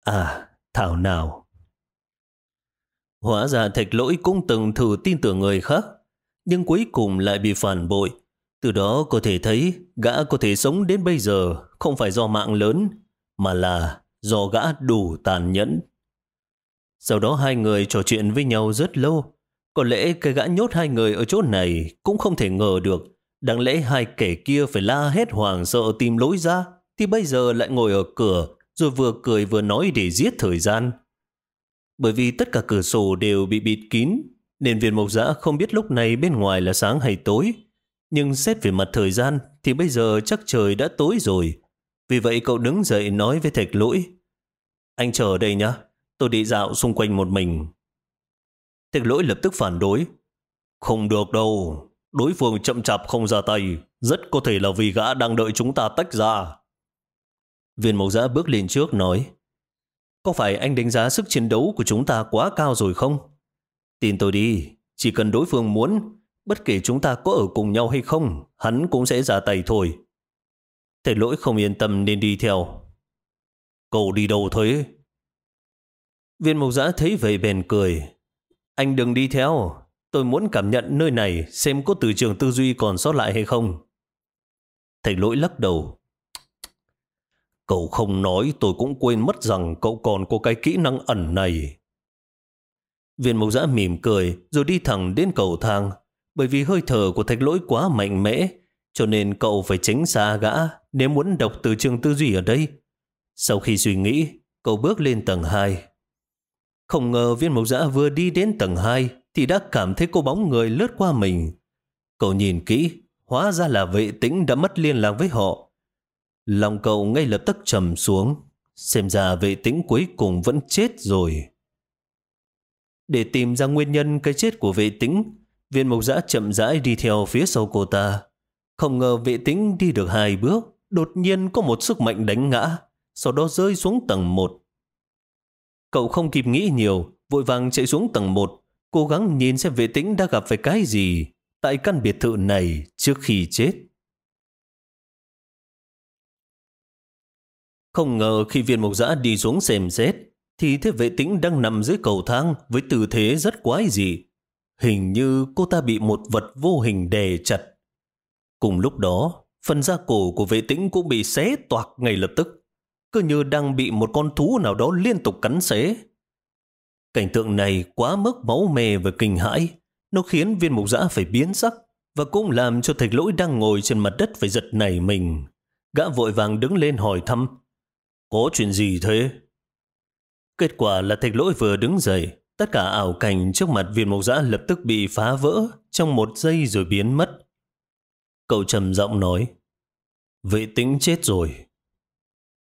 À, thảo nào. Hóa ra thạch lỗi cũng từng thử tin tưởng người khác, nhưng cuối cùng lại bị phản bội. Từ đó có thể thấy gã có thể sống đến bây giờ không phải do mạng lớn, mà là do gã đủ tàn nhẫn. Sau đó hai người trò chuyện với nhau rất lâu. Có lẽ cái gã nhốt hai người ở chỗ này cũng không thể ngờ được Đáng lẽ hai kẻ kia phải la hết hoàng sợ tìm lối ra, thì bây giờ lại ngồi ở cửa, rồi vừa cười vừa nói để giết thời gian. Bởi vì tất cả cửa sổ đều bị bịt kín, nên viên mộc giã không biết lúc này bên ngoài là sáng hay tối. Nhưng xét về mặt thời gian thì bây giờ chắc trời đã tối rồi. Vì vậy cậu đứng dậy nói với thạch lỗi. Anh chờ ở đây nhá, tôi đi dạo xung quanh một mình. Thạch lỗi lập tức phản đối. Không được đâu, đối phương chậm chạp không ra tay, rất có thể là vì gã đang đợi chúng ta tách ra. Viên mộc giã bước lên trước nói, có phải anh đánh giá sức chiến đấu của chúng ta quá cao rồi không? Tin tôi đi, chỉ cần đối phương muốn, bất kể chúng ta có ở cùng nhau hay không, hắn cũng sẽ ra tay thôi. Thầy lỗi không yên tâm nên đi theo. Cậu đi đâu thế? Viên mộc giã thấy vậy bèn cười. Anh đừng đi theo, tôi muốn cảm nhận nơi này xem có từ trường tư duy còn sót lại hay không. Thầy lỗi lắc đầu. Cậu không nói tôi cũng quên mất rằng cậu còn có cái kỹ năng ẩn này. Viên mộc giã mỉm cười rồi đi thẳng đến cầu thang. Bởi vì hơi thở của thạch lỗi quá mạnh mẽ cho nên cậu phải tránh xa gã nếu muốn đọc từ trường tư duy ở đây. Sau khi suy nghĩ, cậu bước lên tầng 2. Không ngờ viên mộc dã vừa đi đến tầng 2 thì đã cảm thấy cô bóng người lướt qua mình. Cậu nhìn kỹ, hóa ra là vệ tĩnh đã mất liên lạc với họ. Lòng cậu ngay lập tức trầm xuống, xem ra vệ tĩnh cuối cùng vẫn chết rồi. Để tìm ra nguyên nhân cái chết của vệ tĩnh, viên mộc dã chậm rãi đi theo phía sau cô ta. Không ngờ vệ tĩnh đi được hai bước, đột nhiên có một sức mạnh đánh ngã, sau đó rơi xuống tầng 1. Cậu không kịp nghĩ nhiều, vội vàng chạy xuống tầng 1, cố gắng nhìn xem vệ tĩnh đã gặp phải cái gì tại căn biệt thự này trước khi chết. Không ngờ khi viên mục giã đi xuống xem xét, thì thế vệ tĩnh đang nằm dưới cầu thang với tư thế rất quái dị. Hình như cô ta bị một vật vô hình đè chặt. Cùng lúc đó, phần da cổ của vệ tĩnh cũng bị xé toạc ngay lập tức. Cứ như đang bị một con thú nào đó liên tục cắn xé. Cảnh tượng này quá mức máu mè và kinh hãi. Nó khiến viên mục giã phải biến sắc và cũng làm cho thạch lỗi đang ngồi trên mặt đất phải giật nảy mình. Gã vội vàng đứng lên hỏi thăm. Có chuyện gì thế? Kết quả là thạch lỗi vừa đứng dậy. Tất cả ảo cảnh trước mặt viên mục giã lập tức bị phá vỡ trong một giây rồi biến mất. Cậu trầm giọng nói. Vệ tính chết rồi.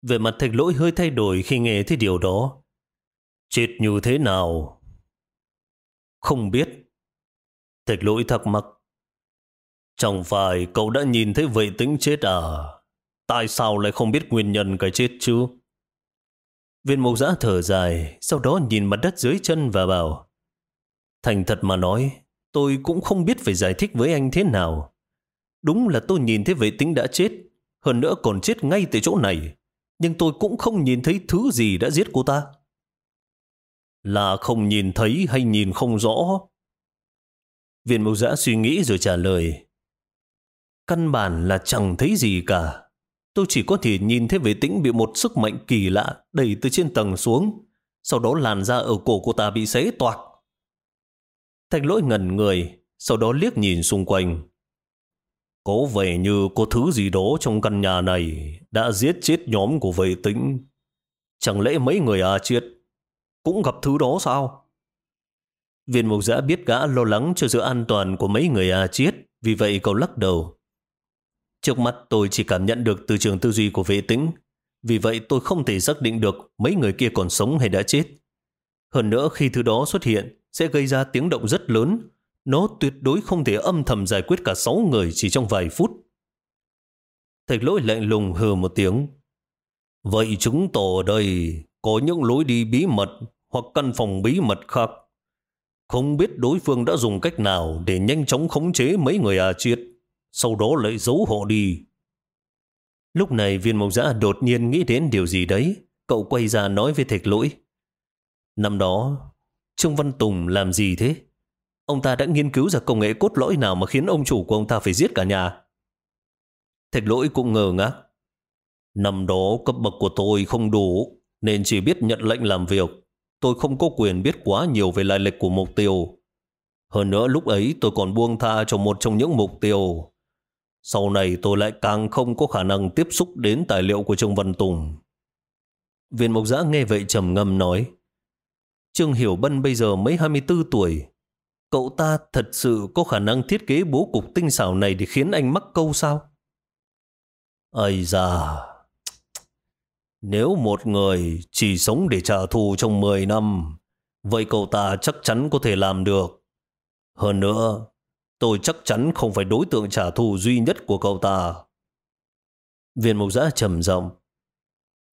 Về mặt thạch lỗi hơi thay đổi khi nghe thấy điều đó. Chết như thế nào? Không biết. Thạch lỗi thắc mắc. Chẳng phải cậu đã nhìn thấy vệ tính chết à? Tại sao lại không biết nguyên nhân cái chết chứ? Viên mục giã thở dài, sau đó nhìn mặt đất dưới chân và bảo Thành thật mà nói, tôi cũng không biết phải giải thích với anh thế nào. Đúng là tôi nhìn thấy vệ tính đã chết, hơn nữa còn chết ngay tại chỗ này. Nhưng tôi cũng không nhìn thấy thứ gì đã giết cô ta. Là không nhìn thấy hay nhìn không rõ? Viên mục giã suy nghĩ rồi trả lời. Căn bản là chẳng thấy gì cả. Tôi chỉ có thể nhìn thấy vệ tĩnh bị một sức mạnh kỳ lạ đẩy từ trên tầng xuống. Sau đó làn da ở cổ cô ta bị xé toạc. Thành lỗi ngẩn người, sau đó liếc nhìn xung quanh. Có vẻ như có thứ gì đó trong căn nhà này đã giết chết nhóm của vệ tĩnh. Chẳng lẽ mấy người à triệt cũng gặp thứ đó sao? Viên mục giã biết gã lo lắng cho sự an toàn của mấy người à chiết, vì vậy cậu lắc đầu. Trước mắt tôi chỉ cảm nhận được từ trường tư duy của vệ tĩnh, vì vậy tôi không thể xác định được mấy người kia còn sống hay đã chết. Hơn nữa khi thứ đó xuất hiện sẽ gây ra tiếng động rất lớn, nó tuyệt đối không thể âm thầm giải quyết cả sáu người chỉ trong vài phút. Thạch lỗi lạnh lùng hừ một tiếng. Vậy chứng tỏ ở đây có những lối đi bí mật hoặc căn phòng bí mật khác. Không biết đối phương đã dùng cách nào để nhanh chóng khống chế mấy người à triệt, sau đó lại giấu họ đi. Lúc này viên mộc giã đột nhiên nghĩ đến điều gì đấy, cậu quay ra nói với thạch lỗi. Năm đó, Trung Văn Tùng làm gì thế? Ông ta đã nghiên cứu ra công nghệ cốt lõi nào mà khiến ông chủ của ông ta phải giết cả nhà. Thạch lỗi cũng ngờ ngác. Năm đó cấp bậc của tôi không đủ, nên chỉ biết nhận lệnh làm việc. Tôi không có quyền biết quá nhiều về lai lịch của mục tiêu. Hơn nữa lúc ấy tôi còn buông tha cho một trong những mục tiêu. Sau này tôi lại càng không có khả năng tiếp xúc đến tài liệu của Trương Văn Tùng. Viên mộc giã nghe vậy trầm ngâm nói. Trương Hiểu Bân bây giờ mới 24 tuổi cậu ta thật sự có khả năng thiết kế bố cục tinh xảo này để khiến anh mắc câu sao? Ây da, nếu một người chỉ sống để trả thù trong 10 năm, vậy cậu ta chắc chắn có thể làm được. Hơn nữa, tôi chắc chắn không phải đối tượng trả thù duy nhất của cậu ta. Viên mục giã trầm giọng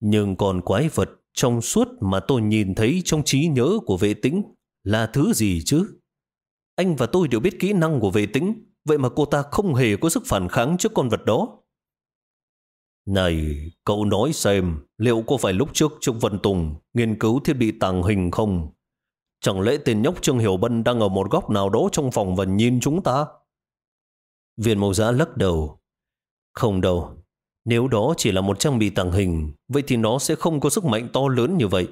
Nhưng còn quái vật trong suốt mà tôi nhìn thấy trong trí nhớ của vệ tĩnh là thứ gì chứ? Anh và tôi đều biết kỹ năng của vệ tính, vậy mà cô ta không hề có sức phản kháng trước con vật đó. Này, cậu nói xem, liệu có phải lúc trước Trương Vân Tùng nghiên cứu thiết bị tàng hình không? Chẳng lẽ tên nhóc Trương Hiểu Bân đang ở một góc nào đó trong phòng và nhìn chúng ta? Viên mẫu giã lắc đầu. Không đâu, nếu đó chỉ là một trang bị tàng hình, vậy thì nó sẽ không có sức mạnh to lớn như vậy.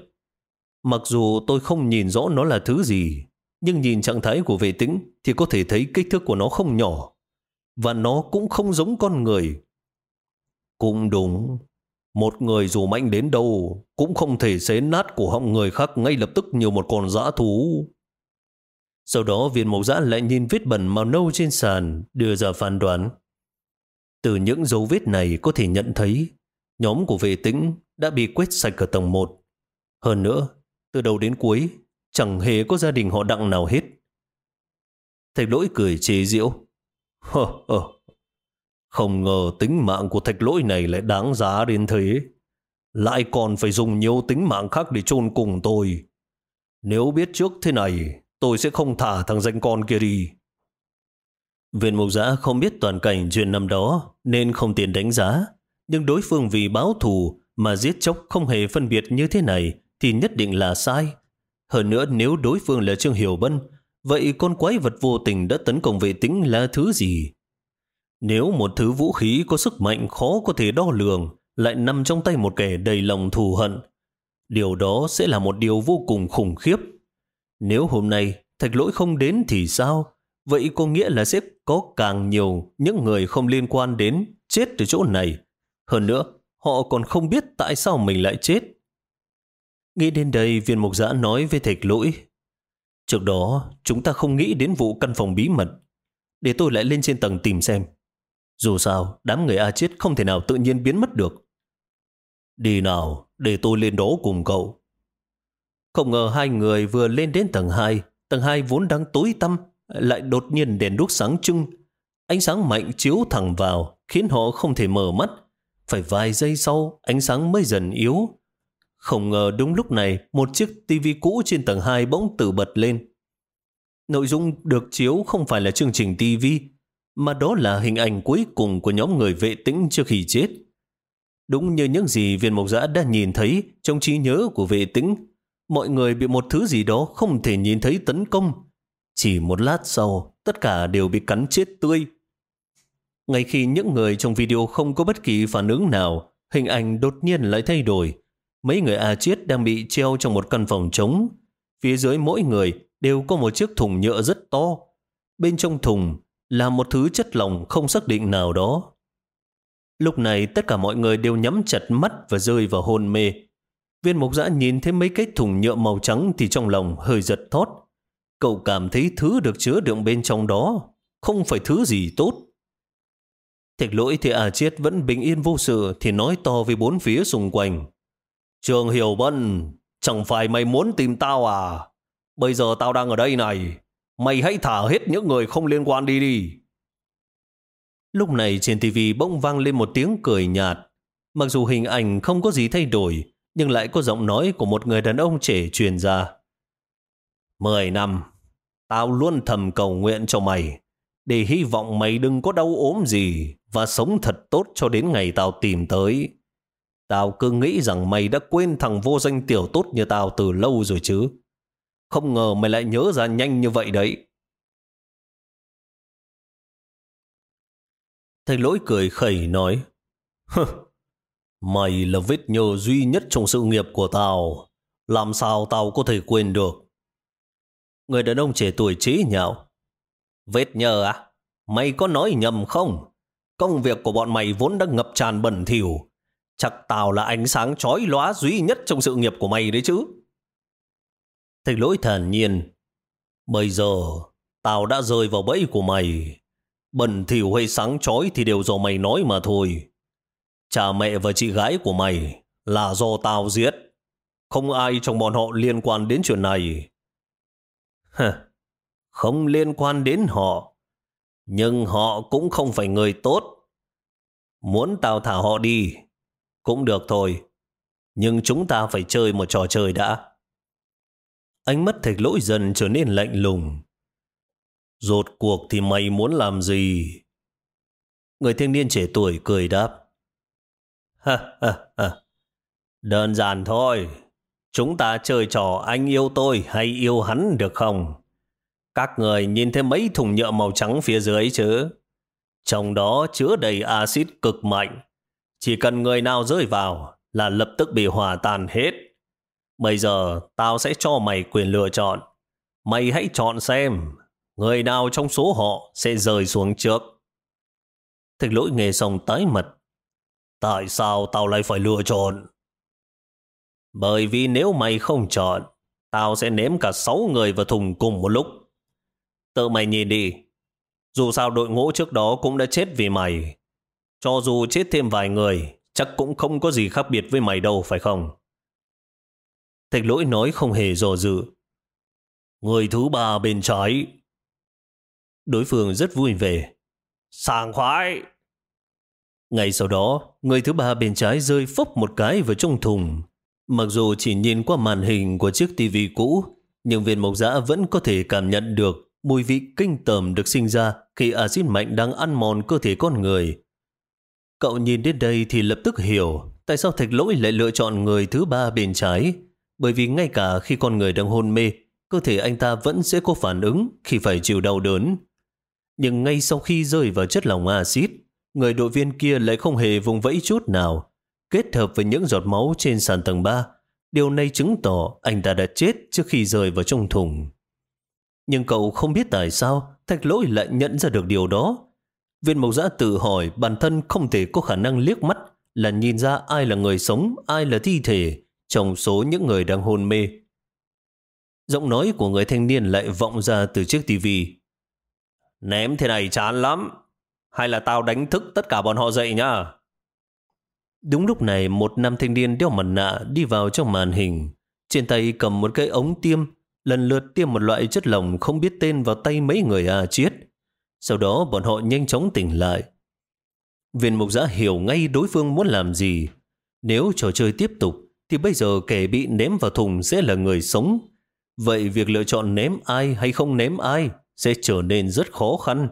Mặc dù tôi không nhìn rõ nó là thứ gì, nhưng nhìn trạng thái của vệ tĩnh thì có thể thấy kích thước của nó không nhỏ. Và nó cũng không giống con người. Cũng đúng, một người dù mạnh đến đâu cũng không thể xé nát của họng người khác ngay lập tức như một con dã thú. Sau đó viên mẫu giã lại nhìn vết bẩn màu nâu trên sàn đưa ra phán đoán. Từ những dấu vết này có thể nhận thấy nhóm của vệ tĩnh đã bị quét sạch ở tầng 1. Hơn nữa, từ đầu đến cuối, chẳng hề có gia đình họ đặng nào hết. Thạch lỗi cười chế diễu. hơ hơ, Không ngờ tính mạng của thạch lỗi này lại đáng giá đến thế. Lại còn phải dùng nhiều tính mạng khác để chôn cùng tôi. Nếu biết trước thế này, tôi sẽ không thả thằng danh con kia đi. Viên mục giã không biết toàn cảnh chuyện năm đó nên không tiện đánh giá. Nhưng đối phương vì báo thù mà giết chóc không hề phân biệt như thế này thì nhất định là sai. Hơn nữa nếu đối phương là Trương Hiểu Bân, vậy con quái vật vô tình đã tấn công vệ tính là thứ gì? Nếu một thứ vũ khí có sức mạnh khó có thể đo lường lại nằm trong tay một kẻ đầy lòng thù hận, điều đó sẽ là một điều vô cùng khủng khiếp. Nếu hôm nay thạch lỗi không đến thì sao? Vậy có nghĩa là sẽ có càng nhiều những người không liên quan đến chết từ chỗ này. Hơn nữa, họ còn không biết tại sao mình lại chết. Nghĩ đến đây, viên mục giã nói với thạch lỗi. Trước đó, chúng ta không nghĩ đến vụ căn phòng bí mật. Để tôi lại lên trên tầng tìm xem. Dù sao, đám người A chết không thể nào tự nhiên biến mất được. Đi nào, để tôi lên đó cùng cậu. Không ngờ hai người vừa lên đến tầng 2, tầng 2 vốn đang tối tăm, lại đột nhiên đèn đuốc sáng trưng. Ánh sáng mạnh chiếu thẳng vào, khiến họ không thể mở mắt. Phải vài giây sau, ánh sáng mới dần yếu. Không ngờ đúng lúc này, một chiếc tivi cũ trên tầng 2 bỗng tự bật lên. Nội dung được chiếu không phải là chương trình tivi, mà đó là hình ảnh cuối cùng của nhóm người vệ tĩnh trước khi chết. Đúng như những gì viên mộc giã đã nhìn thấy trong trí nhớ của vệ tĩnh, mọi người bị một thứ gì đó không thể nhìn thấy tấn công, chỉ một lát sau, tất cả đều bị cắn chết tươi. Ngay khi những người trong video không có bất kỳ phản ứng nào, hình ảnh đột nhiên lại thay đổi. Mấy người A Chiết đang bị treo trong một căn phòng trống. Phía dưới mỗi người đều có một chiếc thùng nhựa rất to. Bên trong thùng là một thứ chất lỏng không xác định nào đó. Lúc này tất cả mọi người đều nhắm chặt mắt và rơi vào hôn mê. Viên mục giã nhìn thấy mấy cái thùng nhựa màu trắng thì trong lòng hơi giật thót. Cậu cảm thấy thứ được chứa đựng bên trong đó không phải thứ gì tốt. Thạch lỗi thì à chết vẫn bình yên vô sự thì nói to với bốn phía xung quanh. Trường Hiểu Bân, chẳng phải mày muốn tìm tao à? Bây giờ tao đang ở đây này. Mày hãy thả hết những người không liên quan đi đi. Lúc này trên TV bỗng vang lên một tiếng cười nhạt. Mặc dù hình ảnh không có gì thay đổi, nhưng lại có giọng nói của một người đàn ông trẻ truyền ra. Mười năm, tao luôn thầm cầu nguyện cho mày, để hy vọng mày đừng có đau ốm gì và sống thật tốt cho đến ngày tao tìm tới. Tao cứ nghĩ rằng mày đã quên thằng vô danh tiểu tốt như tao từ lâu rồi chứ. Không ngờ mày lại nhớ ra nhanh như vậy đấy. Thầy lỗi cười khẩy nói, Hừ, mày là vết nhơ duy nhất trong sự nghiệp của tao. Làm sao tao có thể quên được? Người đàn ông trẻ tuổi chế nhạo. Vết nhơ à? Mày có nói nhầm không? Công việc của bọn mày vốn đã ngập tràn bẩn thỉu. Chắc tao là ánh sáng chói lóa duy nhất trong sự nghiệp của mày đấy chứ. Thầy lỗi thản nhiên. Bây giờ, tao đã rơi vào bẫy của mày. Bẩn thỉu hay sáng chói thì đều do mày nói mà thôi. Cha mẹ và chị gái của mày là do tao giết. Không ai trong bọn họ liên quan đến chuyện này. Hả? Không liên quan đến họ. Nhưng họ cũng không phải người tốt. Muốn tao thả họ đi, cũng được thôi. Nhưng chúng ta phải chơi một trò chơi đã. Ánh mắt thạch lỗi dần trở nên lạnh lùng. Rốt cuộc thì mày muốn làm gì? Người thanh niên trẻ tuổi cười đáp. Ha ha ha. Đơn giản thôi. Chúng ta chơi trò anh yêu tôi hay yêu hắn được không? Các người nhìn thấy mấy thùng nhựa màu trắng phía dưới chứ? Trong đó chứa đầy axit cực mạnh. Chỉ cần người nào rơi vào là lập tức bị hòa tan hết. Bây giờ tao sẽ cho mày quyền lựa chọn. Mày hãy chọn xem người nào trong số họ sẽ rơi xuống trước. Thạch lỗi nghe xong tái mặt. Tại sao tao lại phải lựa chọn? Bởi vì nếu mày không chọn, tao sẽ ném cả sáu người vào thùng cùng một lúc. Tự mày nhìn đi. Dù sao đội ngũ trước đó cũng đã chết vì mày. Cho dù chết thêm vài người, chắc cũng không có gì khác biệt với mày đâu, phải không? Thạch lỗi nói không hề dò dự. Người thứ ba bên trái. Đối phương rất vui vẻ. Sàng khoái! Ngay sau đó, người thứ ba bên trái rơi phốc một cái vào trong thùng. Mặc dù chỉ nhìn qua màn hình của chiếc tivi cũ, nhưng viên mộc giã vẫn có thể cảm nhận được mùi vị kinh tởm được sinh ra khi axit mạnh đang ăn mòn cơ thể con người. Cậu nhìn đến đây thì lập tức hiểu tại sao thạch lỗi lại lựa chọn người thứ ba bên trái. Bởi vì ngay cả khi con người đang hôn mê, cơ thể anh ta vẫn sẽ có phản ứng khi phải chịu đau đớn. Nhưng ngay sau khi rơi vào chất lỏng axit, người đội viên kia lại không hề vùng vẫy chút nào. Kết hợp với những giọt máu trên sàn tầng 3, điều này chứng tỏ anh ta đã chết trước khi rơi vào trong thùng. Nhưng cậu không biết tại sao thạch lỗi lại nhận ra được điều đó. Viên mộc giã tự hỏi bản thân không thể có khả năng liếc mắt là nhìn ra ai là người sống, ai là thi thể trong số những người đang hôn mê. Giọng nói của người thanh niên lại vọng ra từ chiếc tivi. Ném thế này chán lắm. Hay là tao đánh thức tất cả bọn họ dậy nhá. Đúng lúc này một nam thanh niên đeo mặt nạ đi vào trong màn hình. Trên tay cầm một cái ống tiêm, lần lượt tiêm một loại chất lỏng không biết tên vào tay mấy người à chết. Sau đó bọn họ nhanh chóng tỉnh lại. Viên mục giã hiểu ngay đối phương muốn làm gì. Nếu trò chơi tiếp tục, thì bây giờ kẻ bị ném vào thùng sẽ là người sống. Vậy việc lựa chọn ném ai hay không ném ai sẽ trở nên rất khó khăn.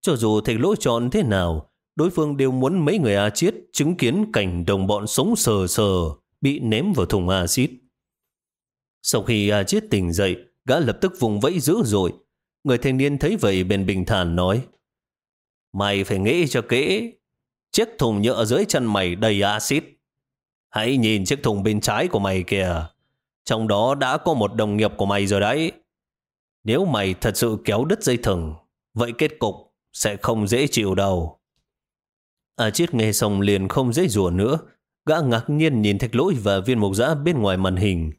Cho dù thầy lỗi chọn thế nào, đối phương đều muốn mấy người A Chiết chứng kiến cảnh đồng bọn sống sờ sờ bị ném vào thùng axit. Sau khi A Chiết tỉnh dậy, gã lập tức vùng vẫy dữ rồi. Người thanh niên thấy vậy bền bình thản nói Mày phải nghĩ cho kỹ. Chiếc thùng nhựa dưới chân mày đầy axit. Hãy nhìn chiếc thùng bên trái của mày kìa. Trong đó đã có một đồng nghiệp của mày rồi đấy. Nếu mày thật sự kéo đứt dây thừng, vậy kết cục sẽ không dễ chịu đâu. À chiếc nghe xong liền không dễ rùa nữa. Gã ngạc nhiên nhìn thạch lỗi và viên mục giã bên ngoài màn hình.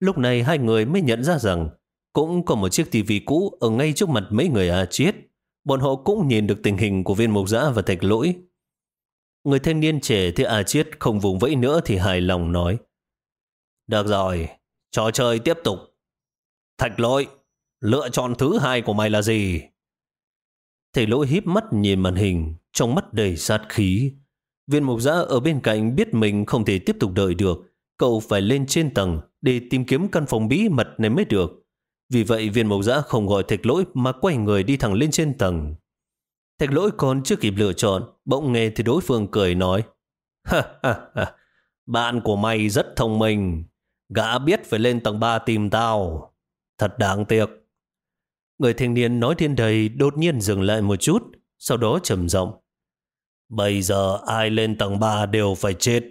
Lúc này hai người mới nhận ra rằng cũng có một chiếc tivi cũ ở ngay trước mặt mấy người à chiết. Bọn họ cũng nhìn được tình hình của viên mục giã và thạch lỗi. Người thanh niên trẻ thì à chiết không vùng vẫy nữa thì hài lòng nói. Được rồi, trò chơi tiếp tục. Thạch lỗi, lựa chọn thứ hai của mày là gì? Thầy lỗi híp mắt nhìn màn hình, trong mắt đầy sát khí. Viên mục giã ở bên cạnh biết mình không thể tiếp tục đợi được. Cậu phải lên trên tầng để tìm kiếm căn phòng bí mật này mới được. Vì vậy viên mộc giã không gọi thạch lỗi mà quay người đi thẳng lên trên tầng. Thạch lỗi còn chưa kịp lựa chọn, bỗng nghe thì đối phương cười nói. Ha ha ha, bạn của mày rất thông minh. Gã biết phải lên tầng 3 tìm tao. Thật đáng tiếc. Người thanh niên nói thiên đầy đột nhiên dừng lại một chút, sau đó trầm giọng. Bây giờ ai lên tầng 3 đều phải chết.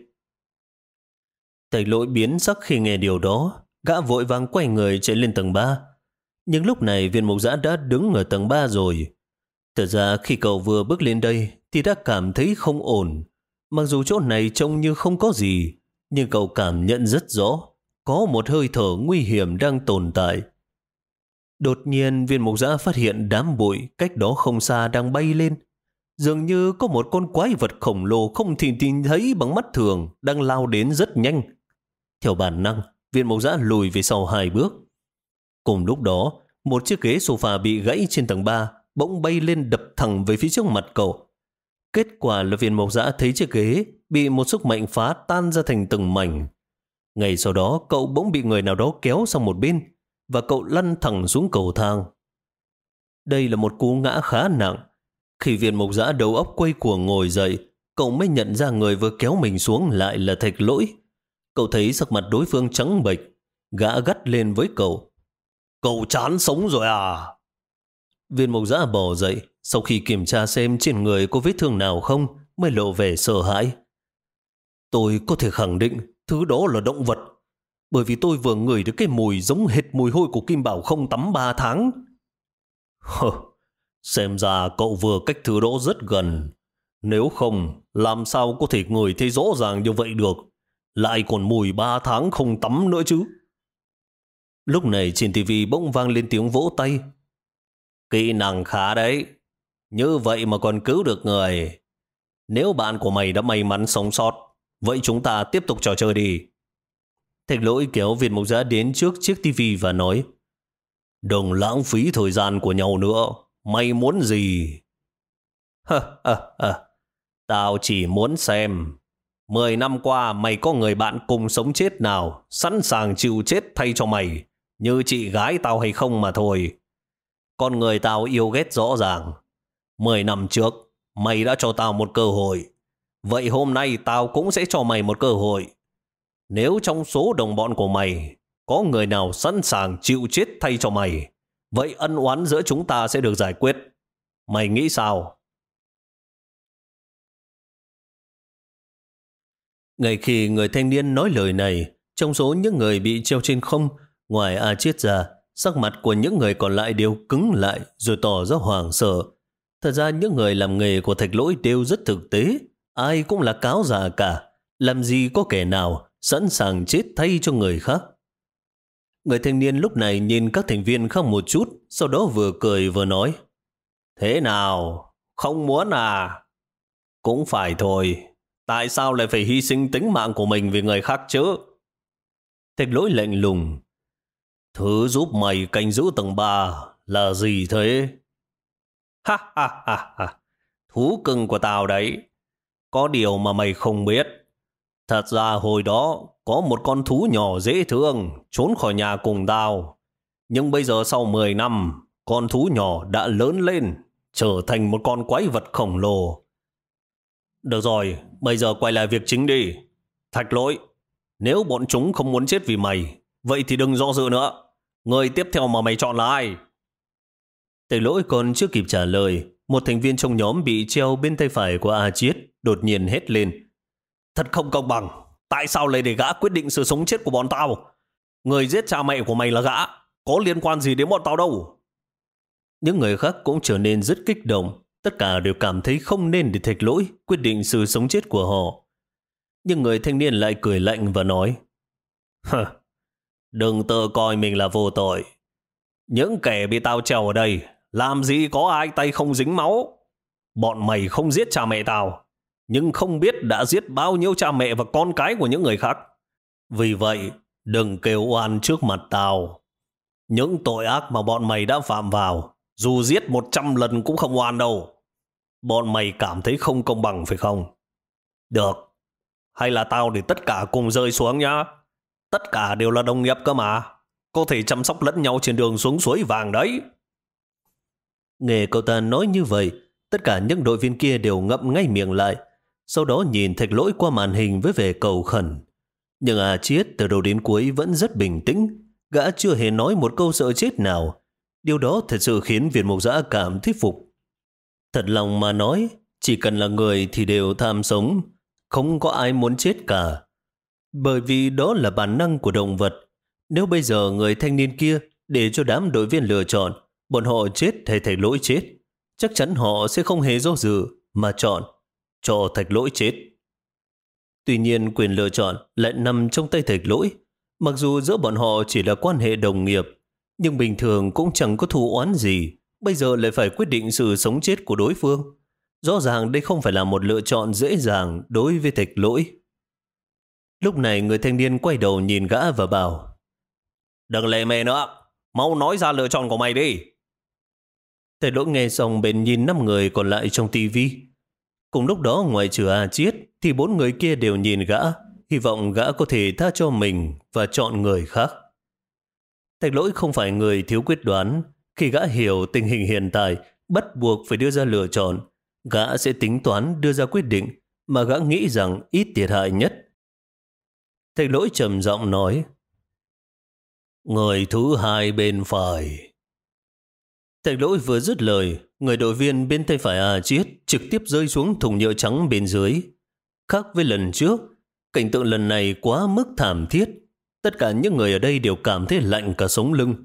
Thầy lỗi biến sắc khi nghe điều đó, gã vội vàng quay người chạy lên tầng 3. Nhưng lúc này viên mục giã đã đứng ở tầng 3 rồi. Thật ra khi cậu vừa bước lên đây thì đã cảm thấy không ổn. Mặc dù chỗ này trông như không có gì, nhưng cậu cảm nhận rất rõ có một hơi thở nguy hiểm đang tồn tại. Đột nhiên viên mục giã phát hiện đám bụi cách đó không xa đang bay lên. Dường như có một con quái vật khổng lồ không thể nhìn thấy bằng mắt thường đang lao đến rất nhanh. Theo bản năng, viên mộc giã lùi về sau hai bước. Cùng lúc đó, một chiếc ghế sofa bị gãy trên tầng 3 bỗng bay lên đập thẳng về phía trước mặt cậu. Kết quả là viên mộc giã thấy chiếc ghế bị một sức mạnh phá tan ra thành từng mảnh. Ngày sau đó cậu bỗng bị người nào đó kéo sang một bên và cậu lăn thẳng xuống cầu thang. Đây là một cú ngã khá nặng. Khi viên mộc giã đầu óc quay cuồng ngồi dậy, cậu mới nhận ra người vừa kéo mình xuống lại là thạch lỗi. Cậu thấy sắc mặt đối phương trắng bệch, gã gắt lên với cậu. Cậu chán sống rồi à? Viên mộc giã bỏ dậy, sau khi kiểm tra xem trên người có vết thương nào không, mới lộ vẻ sợ hãi. Tôi có thể khẳng định thứ đó là động vật, bởi vì tôi vừa ngửi được cái mùi giống hệt mùi hôi của Kim Bảo không tắm ba tháng. Hờ, xem ra cậu vừa cách thứ đó rất gần. Nếu không, làm sao có thể ngửi thấy rõ ràng như vậy được? Lại còn mùi ba tháng không tắm nữa chứ. Lúc này trên tivi bỗng vang lên tiếng vỗ tay. Kỹ năng khá đấy. Như vậy mà còn cứu được người. Nếu bạn của mày đã may mắn sống sót, vậy chúng ta tiếp tục trò chơi đi. Thạch lỗi kéo Việt Mộc Giã đến trước chiếc tivi và nói Đừng lãng phí thời gian của nhau nữa. Mày muốn gì? Hơ, hơ, hơ. Tao chỉ muốn xem. Mười năm qua mày có người bạn cùng sống chết nào sẵn sàng chịu chết thay cho mày như chị gái tao hay không mà thôi. Con người tao yêu ghét rõ ràng. Mười năm trước, mày đã cho tao một cơ hội. Vậy hôm nay tao cũng sẽ cho mày một cơ hội. Nếu trong số đồng bọn của mày có người nào sẵn sàng chịu chết thay cho mày, vậy ân oán giữa chúng ta sẽ được giải quyết. Mày nghĩ sao? Ngay khi người thanh niên nói lời này, trong số những người bị treo trên không, ngoài A Chiết ra, sắc mặt của những người còn lại đều cứng lại rồi tỏ ra hoảng sợ. Thật ra những người làm nghề của thạch lỗi đều rất thực tế, ai cũng là cáo già cả, làm gì có kẻ nào sẵn sàng chết thay cho người khác. Người thanh niên lúc này nhìn các thành viên khác một chút, sau đó vừa cười vừa nói, Thế nào? Không muốn à? Cũng phải thôi. Tại sao lại phải hy sinh tính mạng của mình vì người khác chứ? Thạch lỗi lạnh lùng, Thứ giúp mày canh giữ tầng 3 là gì thế? Ha ha ha ha, thú cưng của tao đấy. Có điều mà mày không biết. Thật ra hồi đó có một con thú nhỏ dễ thương trốn khỏi nhà cùng tao. Nhưng bây giờ sau 10 năm, con thú nhỏ đã lớn lên, trở thành một con quái vật khổng lồ. Được rồi, bây giờ quay lại việc chính đi. Thạch lỗi, nếu bọn chúng không muốn chết vì mày, vậy thì đừng do dự nữa. Người tiếp theo mà mày chọn là ai? Tề lỗi còn chưa kịp trả lời, một thành viên trong nhóm bị treo bên tay phải của A Chiết, đột nhiên hét lên. Thật không công bằng, tại sao lại để gã quyết định sự sống chết của bọn tao? Người giết cha mẹ của mày là gã, có liên quan gì đến bọn tao đâu? Những người khác cũng trở nên rất kích động, tất cả đều cảm thấy không nên để thạch lỗi quyết định sự sống chết của họ. Nhưng người thanh niên lại cười lạnh và nói, Hờ, Đừng tự coi mình là vô tội. Những kẻ bị tao trèo ở đây, làm gì có ai tay không dính máu. Bọn mày không giết cha mẹ tao, nhưng không biết đã giết bao nhiêu cha mẹ và con cái của những người khác. Vì vậy, đừng kêu oan trước mặt tao. Những tội ác mà bọn mày đã phạm vào, dù giết một trăm lần cũng không oan đâu. Bọn mày cảm thấy không công bằng phải không? Được. Hay là tao để tất cả cùng rơi xuống nhá? Tất cả đều là đồng nghiệp cơ mà. Có thể chăm sóc lẫn nhau trên đường xuống suối vàng đấy. Nghe cậu ta nói như vậy, tất cả những đội viên kia đều ngậm ngay miệng lại. Sau đó nhìn thạch lỗi qua màn hình với vẻ cầu khẩn. Nhưng à Chiết từ đầu đến cuối vẫn rất bình tĩnh. Gã chưa hề nói một câu sợ chết nào. Điều đó thật sự khiến Việt Mộc Giã cảm thuyết phục. Thật lòng mà nói, chỉ cần là người thì đều tham sống. Không có ai muốn chết cả. Bởi vì đó là bản năng của động vật. Nếu bây giờ người thanh niên kia để cho đám đội viên lựa chọn, bọn họ chết hay thạch lỗi chết, chắc chắn họ sẽ không hề do dự mà chọn cho thạch lỗi chết. Tuy nhiên quyền lựa chọn lại nằm trong tay thạch lỗi. Mặc dù giữa bọn họ chỉ là quan hệ đồng nghiệp, Nhưng bình thường cũng chẳng có thù oán gì, bây giờ lại phải quyết định sự sống chết của đối phương. Rõ ràng đây không phải là một lựa chọn dễ dàng đối với thạch lỗi. Lúc này người thanh niên quay đầu nhìn gã và bảo Đừng lệ mề nữa, mau nói ra lựa chọn của mày đi. Thạch lỗi nghe xong bên nhìn năm người còn lại trong tivi. Cùng lúc đó ngoài trừ A Chiết thì bốn người kia đều nhìn gã, hy vọng gã có thể tha cho mình và chọn người khác. Thạch lỗi không phải người thiếu quyết đoán. Khi gã hiểu tình hình hiện tại, bắt buộc phải đưa ra lựa chọn, gã sẽ tính toán đưa ra quyết định mà gã nghĩ rằng ít thiệt hại nhất. thầy lỗi trầm giọng nói, Người thứ hai bên phải. thầy lỗi vừa dứt lời, người đội viên bên tay phải A Chiết trực tiếp rơi xuống thùng nhựa trắng bên dưới. Khác với lần trước, cảnh tượng lần này quá mức thảm thiết. Tất cả những người ở đây đều cảm thấy lạnh cả sống lưng.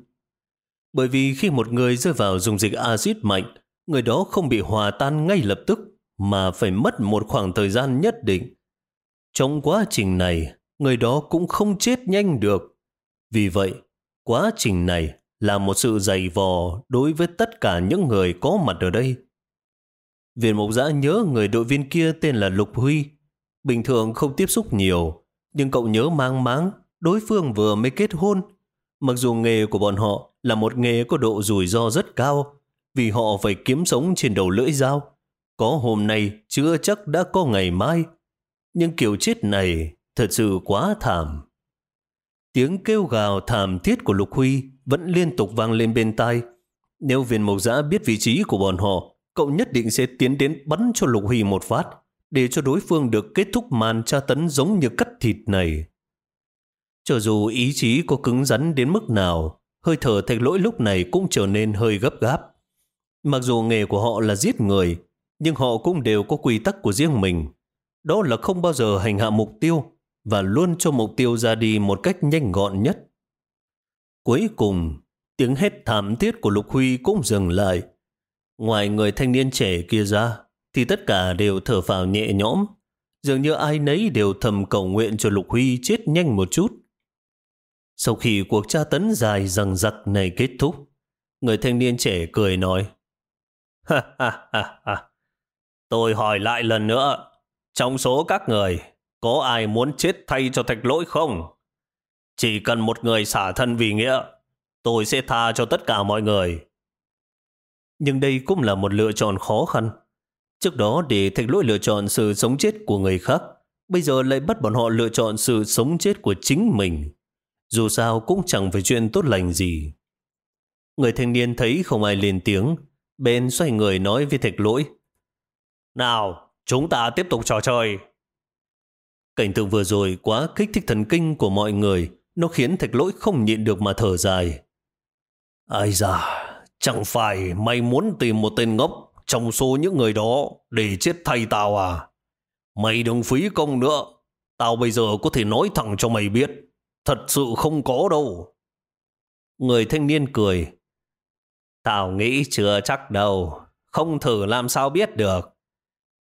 Bởi vì khi một người rơi vào dùng dịch axit mạnh, người đó không bị hòa tan ngay lập tức, mà phải mất một khoảng thời gian nhất định. Trong quá trình này, người đó cũng không chết nhanh được. Vì vậy, quá trình này là một sự dày vò đối với tất cả những người có mặt ở đây. Viện Mộc Giã nhớ người đội viên kia tên là Lục Huy. Bình thường không tiếp xúc nhiều, nhưng cậu nhớ mang máng đối phương vừa mới kết hôn. Mặc dù nghề của bọn họ là một nghề có độ rủi ro rất cao, vì họ phải kiếm sống trên đầu lưỡi dao. Có hôm nay chưa chắc đã có ngày mai. Nhưng kiểu chết này thật sự quá thảm. Tiếng kêu gào thảm thiết của Lục Huy vẫn liên tục vang lên bên tai. Nếu viên mộc giã biết vị trí của bọn họ, cậu nhất định sẽ tiến đến bắn cho Lục Huy một phát, để cho đối phương được kết thúc màn tra tấn giống như cắt thịt này. Cho dù ý chí có cứng rắn đến mức nào, hơi thở thạch lỗi lúc này cũng trở nên hơi gấp gáp. Mặc dù nghề của họ là giết người, nhưng họ cũng đều có quy tắc của riêng mình. Đó là không bao giờ hành hạ mục tiêu và luôn cho mục tiêu ra đi một cách nhanh gọn nhất. Cuối cùng, tiếng hét thảm thiết của Lục Huy cũng dừng lại. Ngoài người thanh niên trẻ kia ra, thì tất cả đều thở phào nhẹ nhõm. Dường như ai nấy đều thầm cầu nguyện cho Lục Huy chết nhanh một chút. Sau khi cuộc tra tấn dài rằng giặc này kết thúc, người thanh niên trẻ cười nói, Ha ha ha ha, tôi hỏi lại lần nữa, trong số các người, có ai muốn chết thay cho thạch lỗi không? Chỉ cần một người xả thân vì nghĩa, tôi sẽ tha cho tất cả mọi người. Nhưng đây cũng là một lựa chọn khó khăn. Trước đó để thạch lỗi lựa chọn sự sống chết của người khác, bây giờ lại bắt bọn họ lựa chọn sự sống chết của chính mình. Dù sao cũng chẳng phải chuyện tốt lành gì. Người thanh niên thấy không ai lên tiếng, bên xoay người nói với thạch lỗi. Nào, chúng ta tiếp tục trò chơi. Cảnh tượng vừa rồi quá kích thích thần kinh của mọi người, nó khiến thạch lỗi không nhịn được mà thở dài. Ai da, chẳng phải mày muốn tìm một tên ngốc trong số những người đó để chết thay tao à? Mày đừng phí công nữa, tao bây giờ có thể nói thẳng cho mày biết, thật sự không có đâu. Người thanh niên cười. Tao nghĩ chưa chắc đâu, không thử làm sao biết được.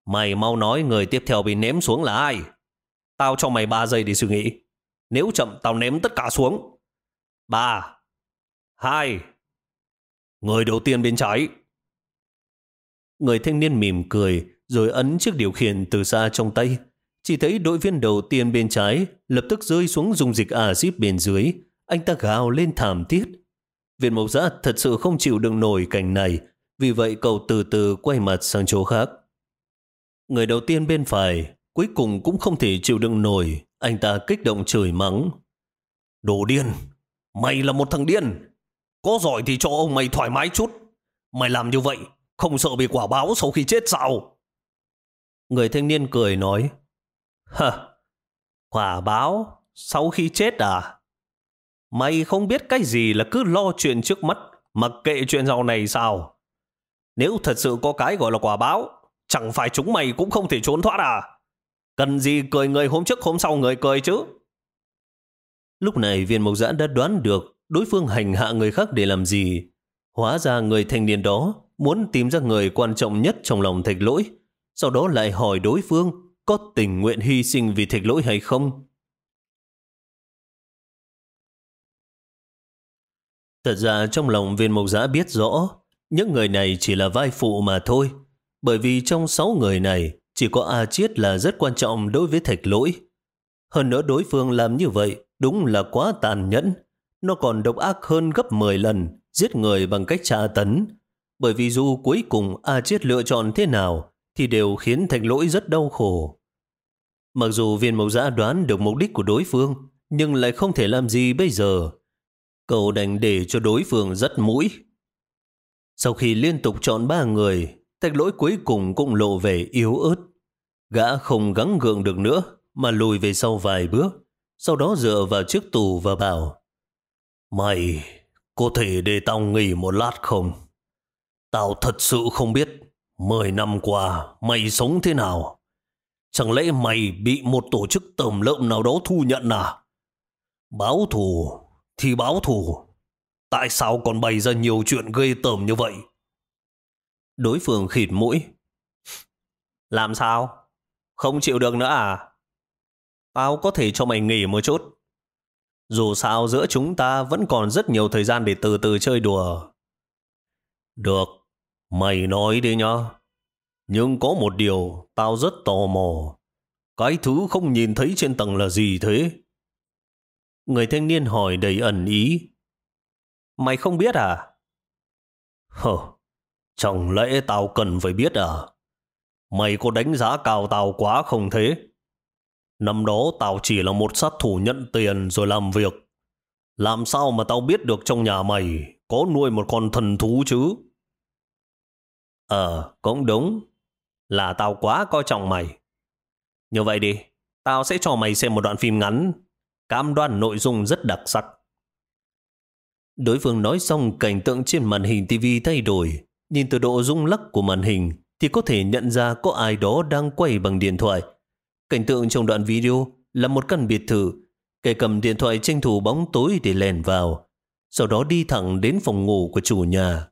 Mày mau nói người tiếp theo bị ném xuống là ai? Tao cho mày 3 giây để suy nghĩ. Nếu chậm tao ném tất cả xuống. 3 2 Người đầu tiên bên trái. Người thanh niên mỉm cười rồi ấn chiếc điều khiển từ xa trong tay. Chỉ thấy đội viên đầu tiên bên trái lập tức rơi xuống dùng dịch axit bên dưới. Anh ta gào lên thảm thiết. Viện mộc giã thật sự không chịu đựng nổi cảnh này. Vì vậy cậu từ từ quay mặt sang chỗ khác. Người đầu tiên bên phải Cuối cùng cũng không thể chịu đựng nổi, anh ta kích động chửi mắng. Đồ điên! Mày là một thằng điên! Có giỏi thì cho ông mày thoải mái chút. Mày làm như vậy, không sợ bị quả báo sau khi chết sao? Người thanh niên cười nói. Hờ! Quả báo? Sau khi chết à? Mày không biết cái gì là cứ lo chuyện trước mắt, mặc kệ chuyện sau này sao? Nếu thật sự có cái gọi là quả báo, chẳng phải chúng mày cũng không thể trốn thoát à? Cần gì cười người hôm trước hôm sau người cười chứ? Lúc này viên mộc giãn đã đoán được đối phương hành hạ người khác để làm gì. Hóa ra người thanh niên đó muốn tìm ra người quan trọng nhất trong lòng thạch lỗi, sau đó lại hỏi đối phương có tình nguyện hy sinh vì thạch lỗi hay không. Thật ra trong lòng viên mộc giã biết rõ, những người này chỉ là vai phụ mà thôi. Bởi vì trong sáu người này, chỉ có A Chiết là rất quan trọng đối với thạch lỗi. Hơn nữa đối phương làm như vậy đúng là quá tàn nhẫn. Nó còn độc ác hơn gấp 10 lần, giết người bằng cách tra tấn. Bởi vì dù cuối cùng A Chiết lựa chọn thế nào, thì đều khiến thạch lỗi rất đau khổ. Mặc dù viên mộc giã đoán được mục đích của đối phương, nhưng lại không thể làm gì bây giờ. Cậu đành để cho đối phương rất mũi. Sau khi liên tục chọn ba người, thạch lỗi cuối cùng cũng lộ về yếu ớt. Gã không gắng gượng được nữa, mà lùi về sau vài bước, sau đó dựa vào chiếc tủ và bảo Mày, có thể để tao nghỉ một lát không? Tao thật sự không biết, mười năm qua mày sống thế nào? Chẳng lẽ mày bị một tổ chức tầm lợm nào đó thu nhận à? Báo thù thì báo thù. Tại sao còn bày ra nhiều chuyện gây tởm như vậy? Đối phương khịt mũi. Làm sao? Không chịu được nữa à? Tao có thể cho mày nghỉ một chút. Dù sao giữa chúng ta vẫn còn rất nhiều thời gian để từ từ chơi đùa. Được, mày nói đi nhá. Nhưng có một điều tao rất tò mò. Cái thứ không nhìn thấy trên tầng là gì thế? Người thanh niên hỏi đầy ẩn ý. Mày không biết à? Hờ, chẳng lẽ tao cần phải biết à? Mày có đánh giá cao tao quá không thế? Năm đó tao chỉ là một sát thủ nhận tiền rồi làm việc. Làm sao mà tao biết được trong nhà mày có nuôi một con thần thú chứ? Ờ, cũng đúng. Là tao quá coi trọng mày. Như vậy đi, tao sẽ cho mày xem một đoạn phim ngắn. Cam đoan nội dung rất đặc sắc. Đối phương nói xong cảnh tượng trên màn hình TV thay đổi. Nhìn từ độ rung lắc của màn hình thì có thể nhận ra có ai đó đang quay bằng điện thoại Cảnh tượng trong đoạn video là một căn biệt thự. Kẻ cầm điện thoại tranh thủ bóng tối để lèn vào, sau đó đi thẳng đến phòng ngủ của chủ nhà.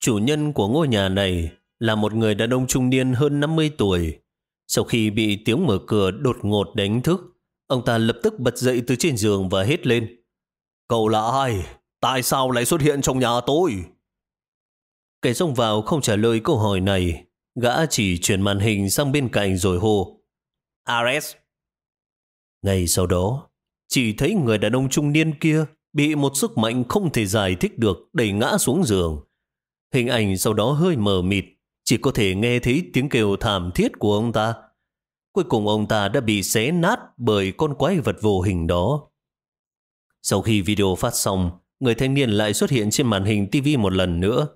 Chủ nhân của ngôi nhà này là một người đàn ông trung niên hơn 50 tuổi. Sau khi bị tiếng mở cửa đột ngột đánh thức, ông ta lập tức bật dậy từ trên giường và hét lên. Cậu là ai? Tại sao lại xuất hiện trong nhà tôi? Kẻ xông vào không trả lời câu hỏi này. Gã chỉ chuyển màn hình sang bên cạnh rồi hô. Ares. Ngay sau đó, chỉ thấy người đàn ông trung niên kia bị một sức mạnh không thể giải thích được đẩy ngã xuống giường. Hình ảnh sau đó hơi mờ mịt, chỉ có thể nghe thấy tiếng kêu thảm thiết của ông ta. Cuối cùng ông ta đã bị xé nát bởi con quái vật vô hình đó. Sau khi video phát xong, người thanh niên lại xuất hiện trên màn hình TV một lần nữa.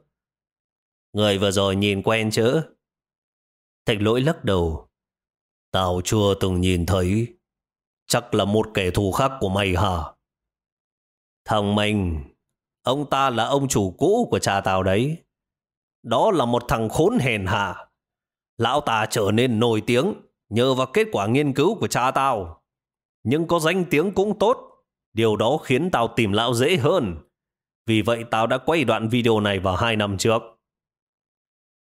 Người vừa rồi nhìn quen chớ Thạch lỗi lắc đầu, Tao chưa từng nhìn thấy. Chắc là một kẻ thù khác của mày hả? Thằng mình, ông ta là ông chủ cũ của cha tao đấy. Đó là một thằng khốn hèn hạ. Lão ta trở nên nổi tiếng nhờ vào kết quả nghiên cứu của cha tao. Nhưng có danh tiếng cũng tốt. Điều đó khiến tao tìm lão dễ hơn. Vì vậy tao đã quay đoạn video này vào hai năm trước.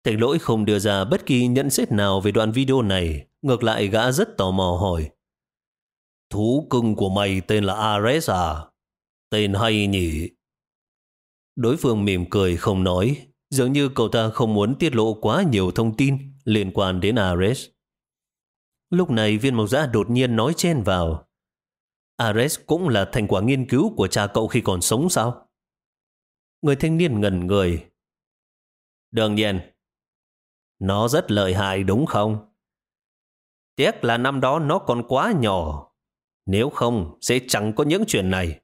Thầy lỗi không đưa ra bất kỳ nhận xét nào về đoạn video này. Ngược lại gã rất tò mò hỏi. Thú cưng của mày tên là Ares à? Tên hay nhỉ? Đối phương mỉm cười không nói, dường như cậu ta không muốn tiết lộ quá nhiều thông tin liên quan đến Ares. Lúc này viên mộc giã đột nhiên nói chen vào. Ares cũng là thành quả nghiên cứu của cha cậu khi còn sống sao? Người thanh niên ngẩn người. Đương nhiên. Nó rất lợi hại đúng không? Tiếc là năm đó nó còn quá nhỏ. Nếu không, sẽ chẳng có những chuyện này.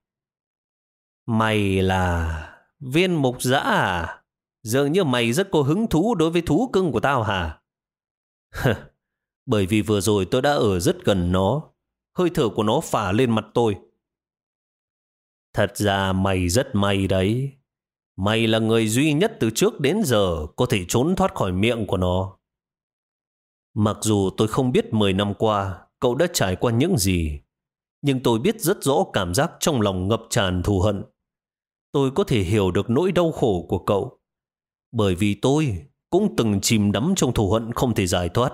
Mày là viên mục giã à? Dường như mày rất có hứng thú đối với thú cưng của tao hả? Bởi vì vừa rồi tôi đã ở rất gần nó. Hơi thở của nó phả lên mặt tôi. Thật ra mày rất may đấy. Mày là người duy nhất từ trước đến giờ có thể trốn thoát khỏi miệng của nó. Mặc dù tôi không biết 10 năm qua cậu đã trải qua những gì, nhưng tôi biết rất rõ cảm giác trong lòng ngập tràn thù hận. Tôi có thể hiểu được nỗi đau khổ của cậu, bởi vì tôi cũng từng chìm đắm trong thù hận không thể giải thoát.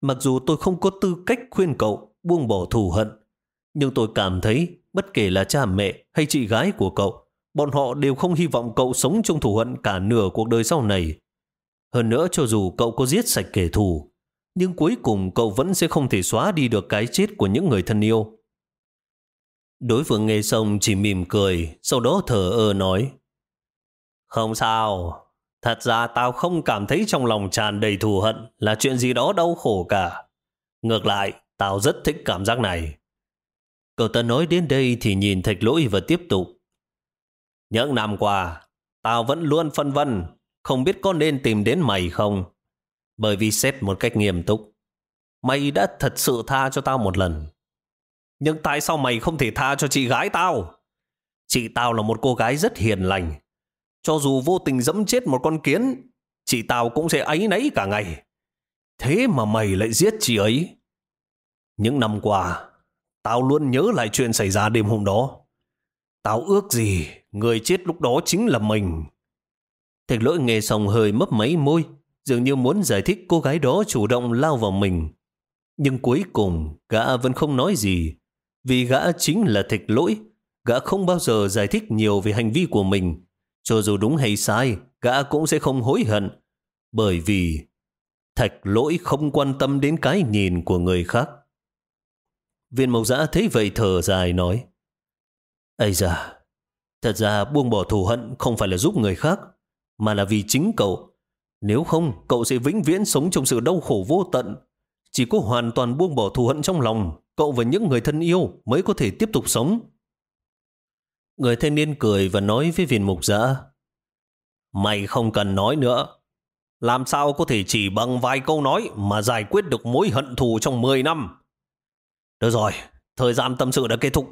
Mặc dù tôi không có tư cách khuyên cậu buông bỏ thù hận, nhưng tôi cảm thấy bất kể là cha mẹ hay chị gái của cậu, bọn họ đều không hy vọng cậu sống trong thù hận cả nửa cuộc đời sau này. Hơn nữa cho dù cậu có giết sạch kẻ thù, nhưng cuối cùng cậu vẫn sẽ không thể xóa đi được cái chết của những người thân yêu. Đối phương nghe xong chỉ mỉm cười, sau đó thở ơ nói. Không sao, thật ra tao không cảm thấy trong lòng tràn đầy thù hận là chuyện gì đó đau khổ cả. Ngược lại, tao rất thích cảm giác này. Cậu ta nói đến đây thì nhìn thạch lỗi và tiếp tục. Những năm qua, tao vẫn luôn phân vân, không biết có nên tìm đến mày không. Bởi vì xét một cách nghiêm túc, mày đã thật sự tha cho tao một lần. Nhưng tại sao mày không thể tha cho chị gái tao? Chị tao là một cô gái rất hiền lành. Cho dù vô tình dẫm chết một con kiến, chị tao cũng sẽ áy nấy cả ngày. Thế mà mày lại giết chị ấy. Những năm qua, tao luôn nhớ lại chuyện xảy ra đêm hôm đó. Tao ước gì người chết lúc đó chính là mình. Thạch lỗi nghe xong hơi mấp máy môi, dường như muốn giải thích cô gái đó chủ động lao vào mình. Nhưng cuối cùng, gã vẫn không nói gì, vì gã chính là thạch lỗi. Gã không bao giờ giải thích nhiều về hành vi của mình. Cho dù đúng hay sai, gã cũng sẽ không hối hận. Bởi vì thạch lỗi không quan tâm đến cái nhìn của người khác. Viên mộc giã thấy vậy thở dài nói Ây da, thật ra buông bỏ thù hận không phải là giúp người khác, mà là vì chính cậu. Nếu không, cậu sẽ vĩnh viễn sống trong sự đau khổ vô tận. Chỉ có hoàn toàn buông bỏ thù hận trong lòng, cậu và những người thân yêu mới có thể tiếp tục sống. Người thanh niên cười và nói với viên mục giã Mày không cần nói nữa. Làm sao có thể chỉ bằng vài câu nói mà giải quyết được mối hận thù trong 10 năm? Được rồi, thời gian tâm sự đã kết thúc.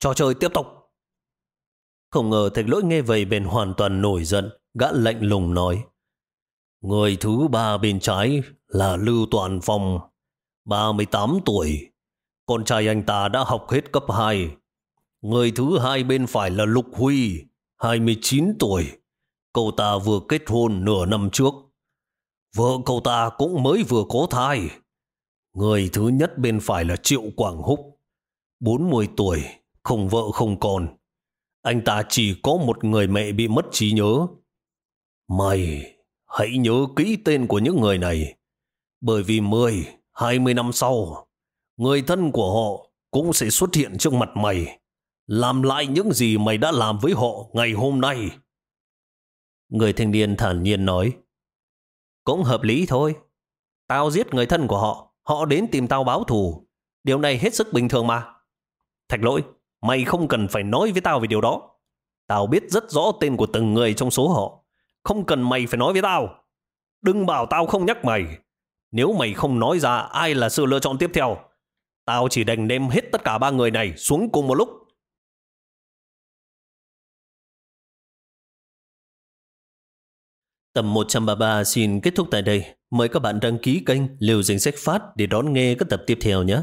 Trò chơi tiếp tục. Không ngờ thạch lỗi nghe vậy bên hoàn toàn nổi giận, gã lạnh lùng nói. Người thứ ba bên trái là Lưu Toàn Phong, 38 tuổi. Con trai anh ta đã học hết cấp 2. Người thứ hai bên phải là Lục Huy, 29 tuổi. Cậu ta vừa kết hôn nửa năm trước. Vợ cậu ta cũng mới vừa có thai. Người thứ nhất bên phải là Triệu Quảng Húc, 40 tuổi, không vợ không con. Anh ta chỉ có một người mẹ bị mất trí nhớ. Mày hãy nhớ kỹ tên của những người này, bởi vì 10, 20 năm sau, người thân của họ cũng sẽ xuất hiện trước mặt mày, làm lại những gì mày đã làm với họ ngày hôm nay. Người thanh niên thản nhiên nói, cũng hợp lý thôi. Tao giết người thân của họ, Họ đến tìm tao báo thù. Điều này hết sức bình thường mà. Thạch lỗi, mày không cần phải nói với tao về điều đó. Tao biết rất rõ tên của từng người trong số họ. Không cần mày phải nói với tao. Đừng bảo tao không nhắc mày. Nếu mày không nói ra ai là sự lựa chọn tiếp theo, tao chỉ đành đem hết tất cả ba người này xuống cùng một lúc. Tầm 133 xin kết thúc tại đây. Mời các bạn đăng ký kênh Liều Dính Sách Phát để đón nghe các tập tiếp theo nhé.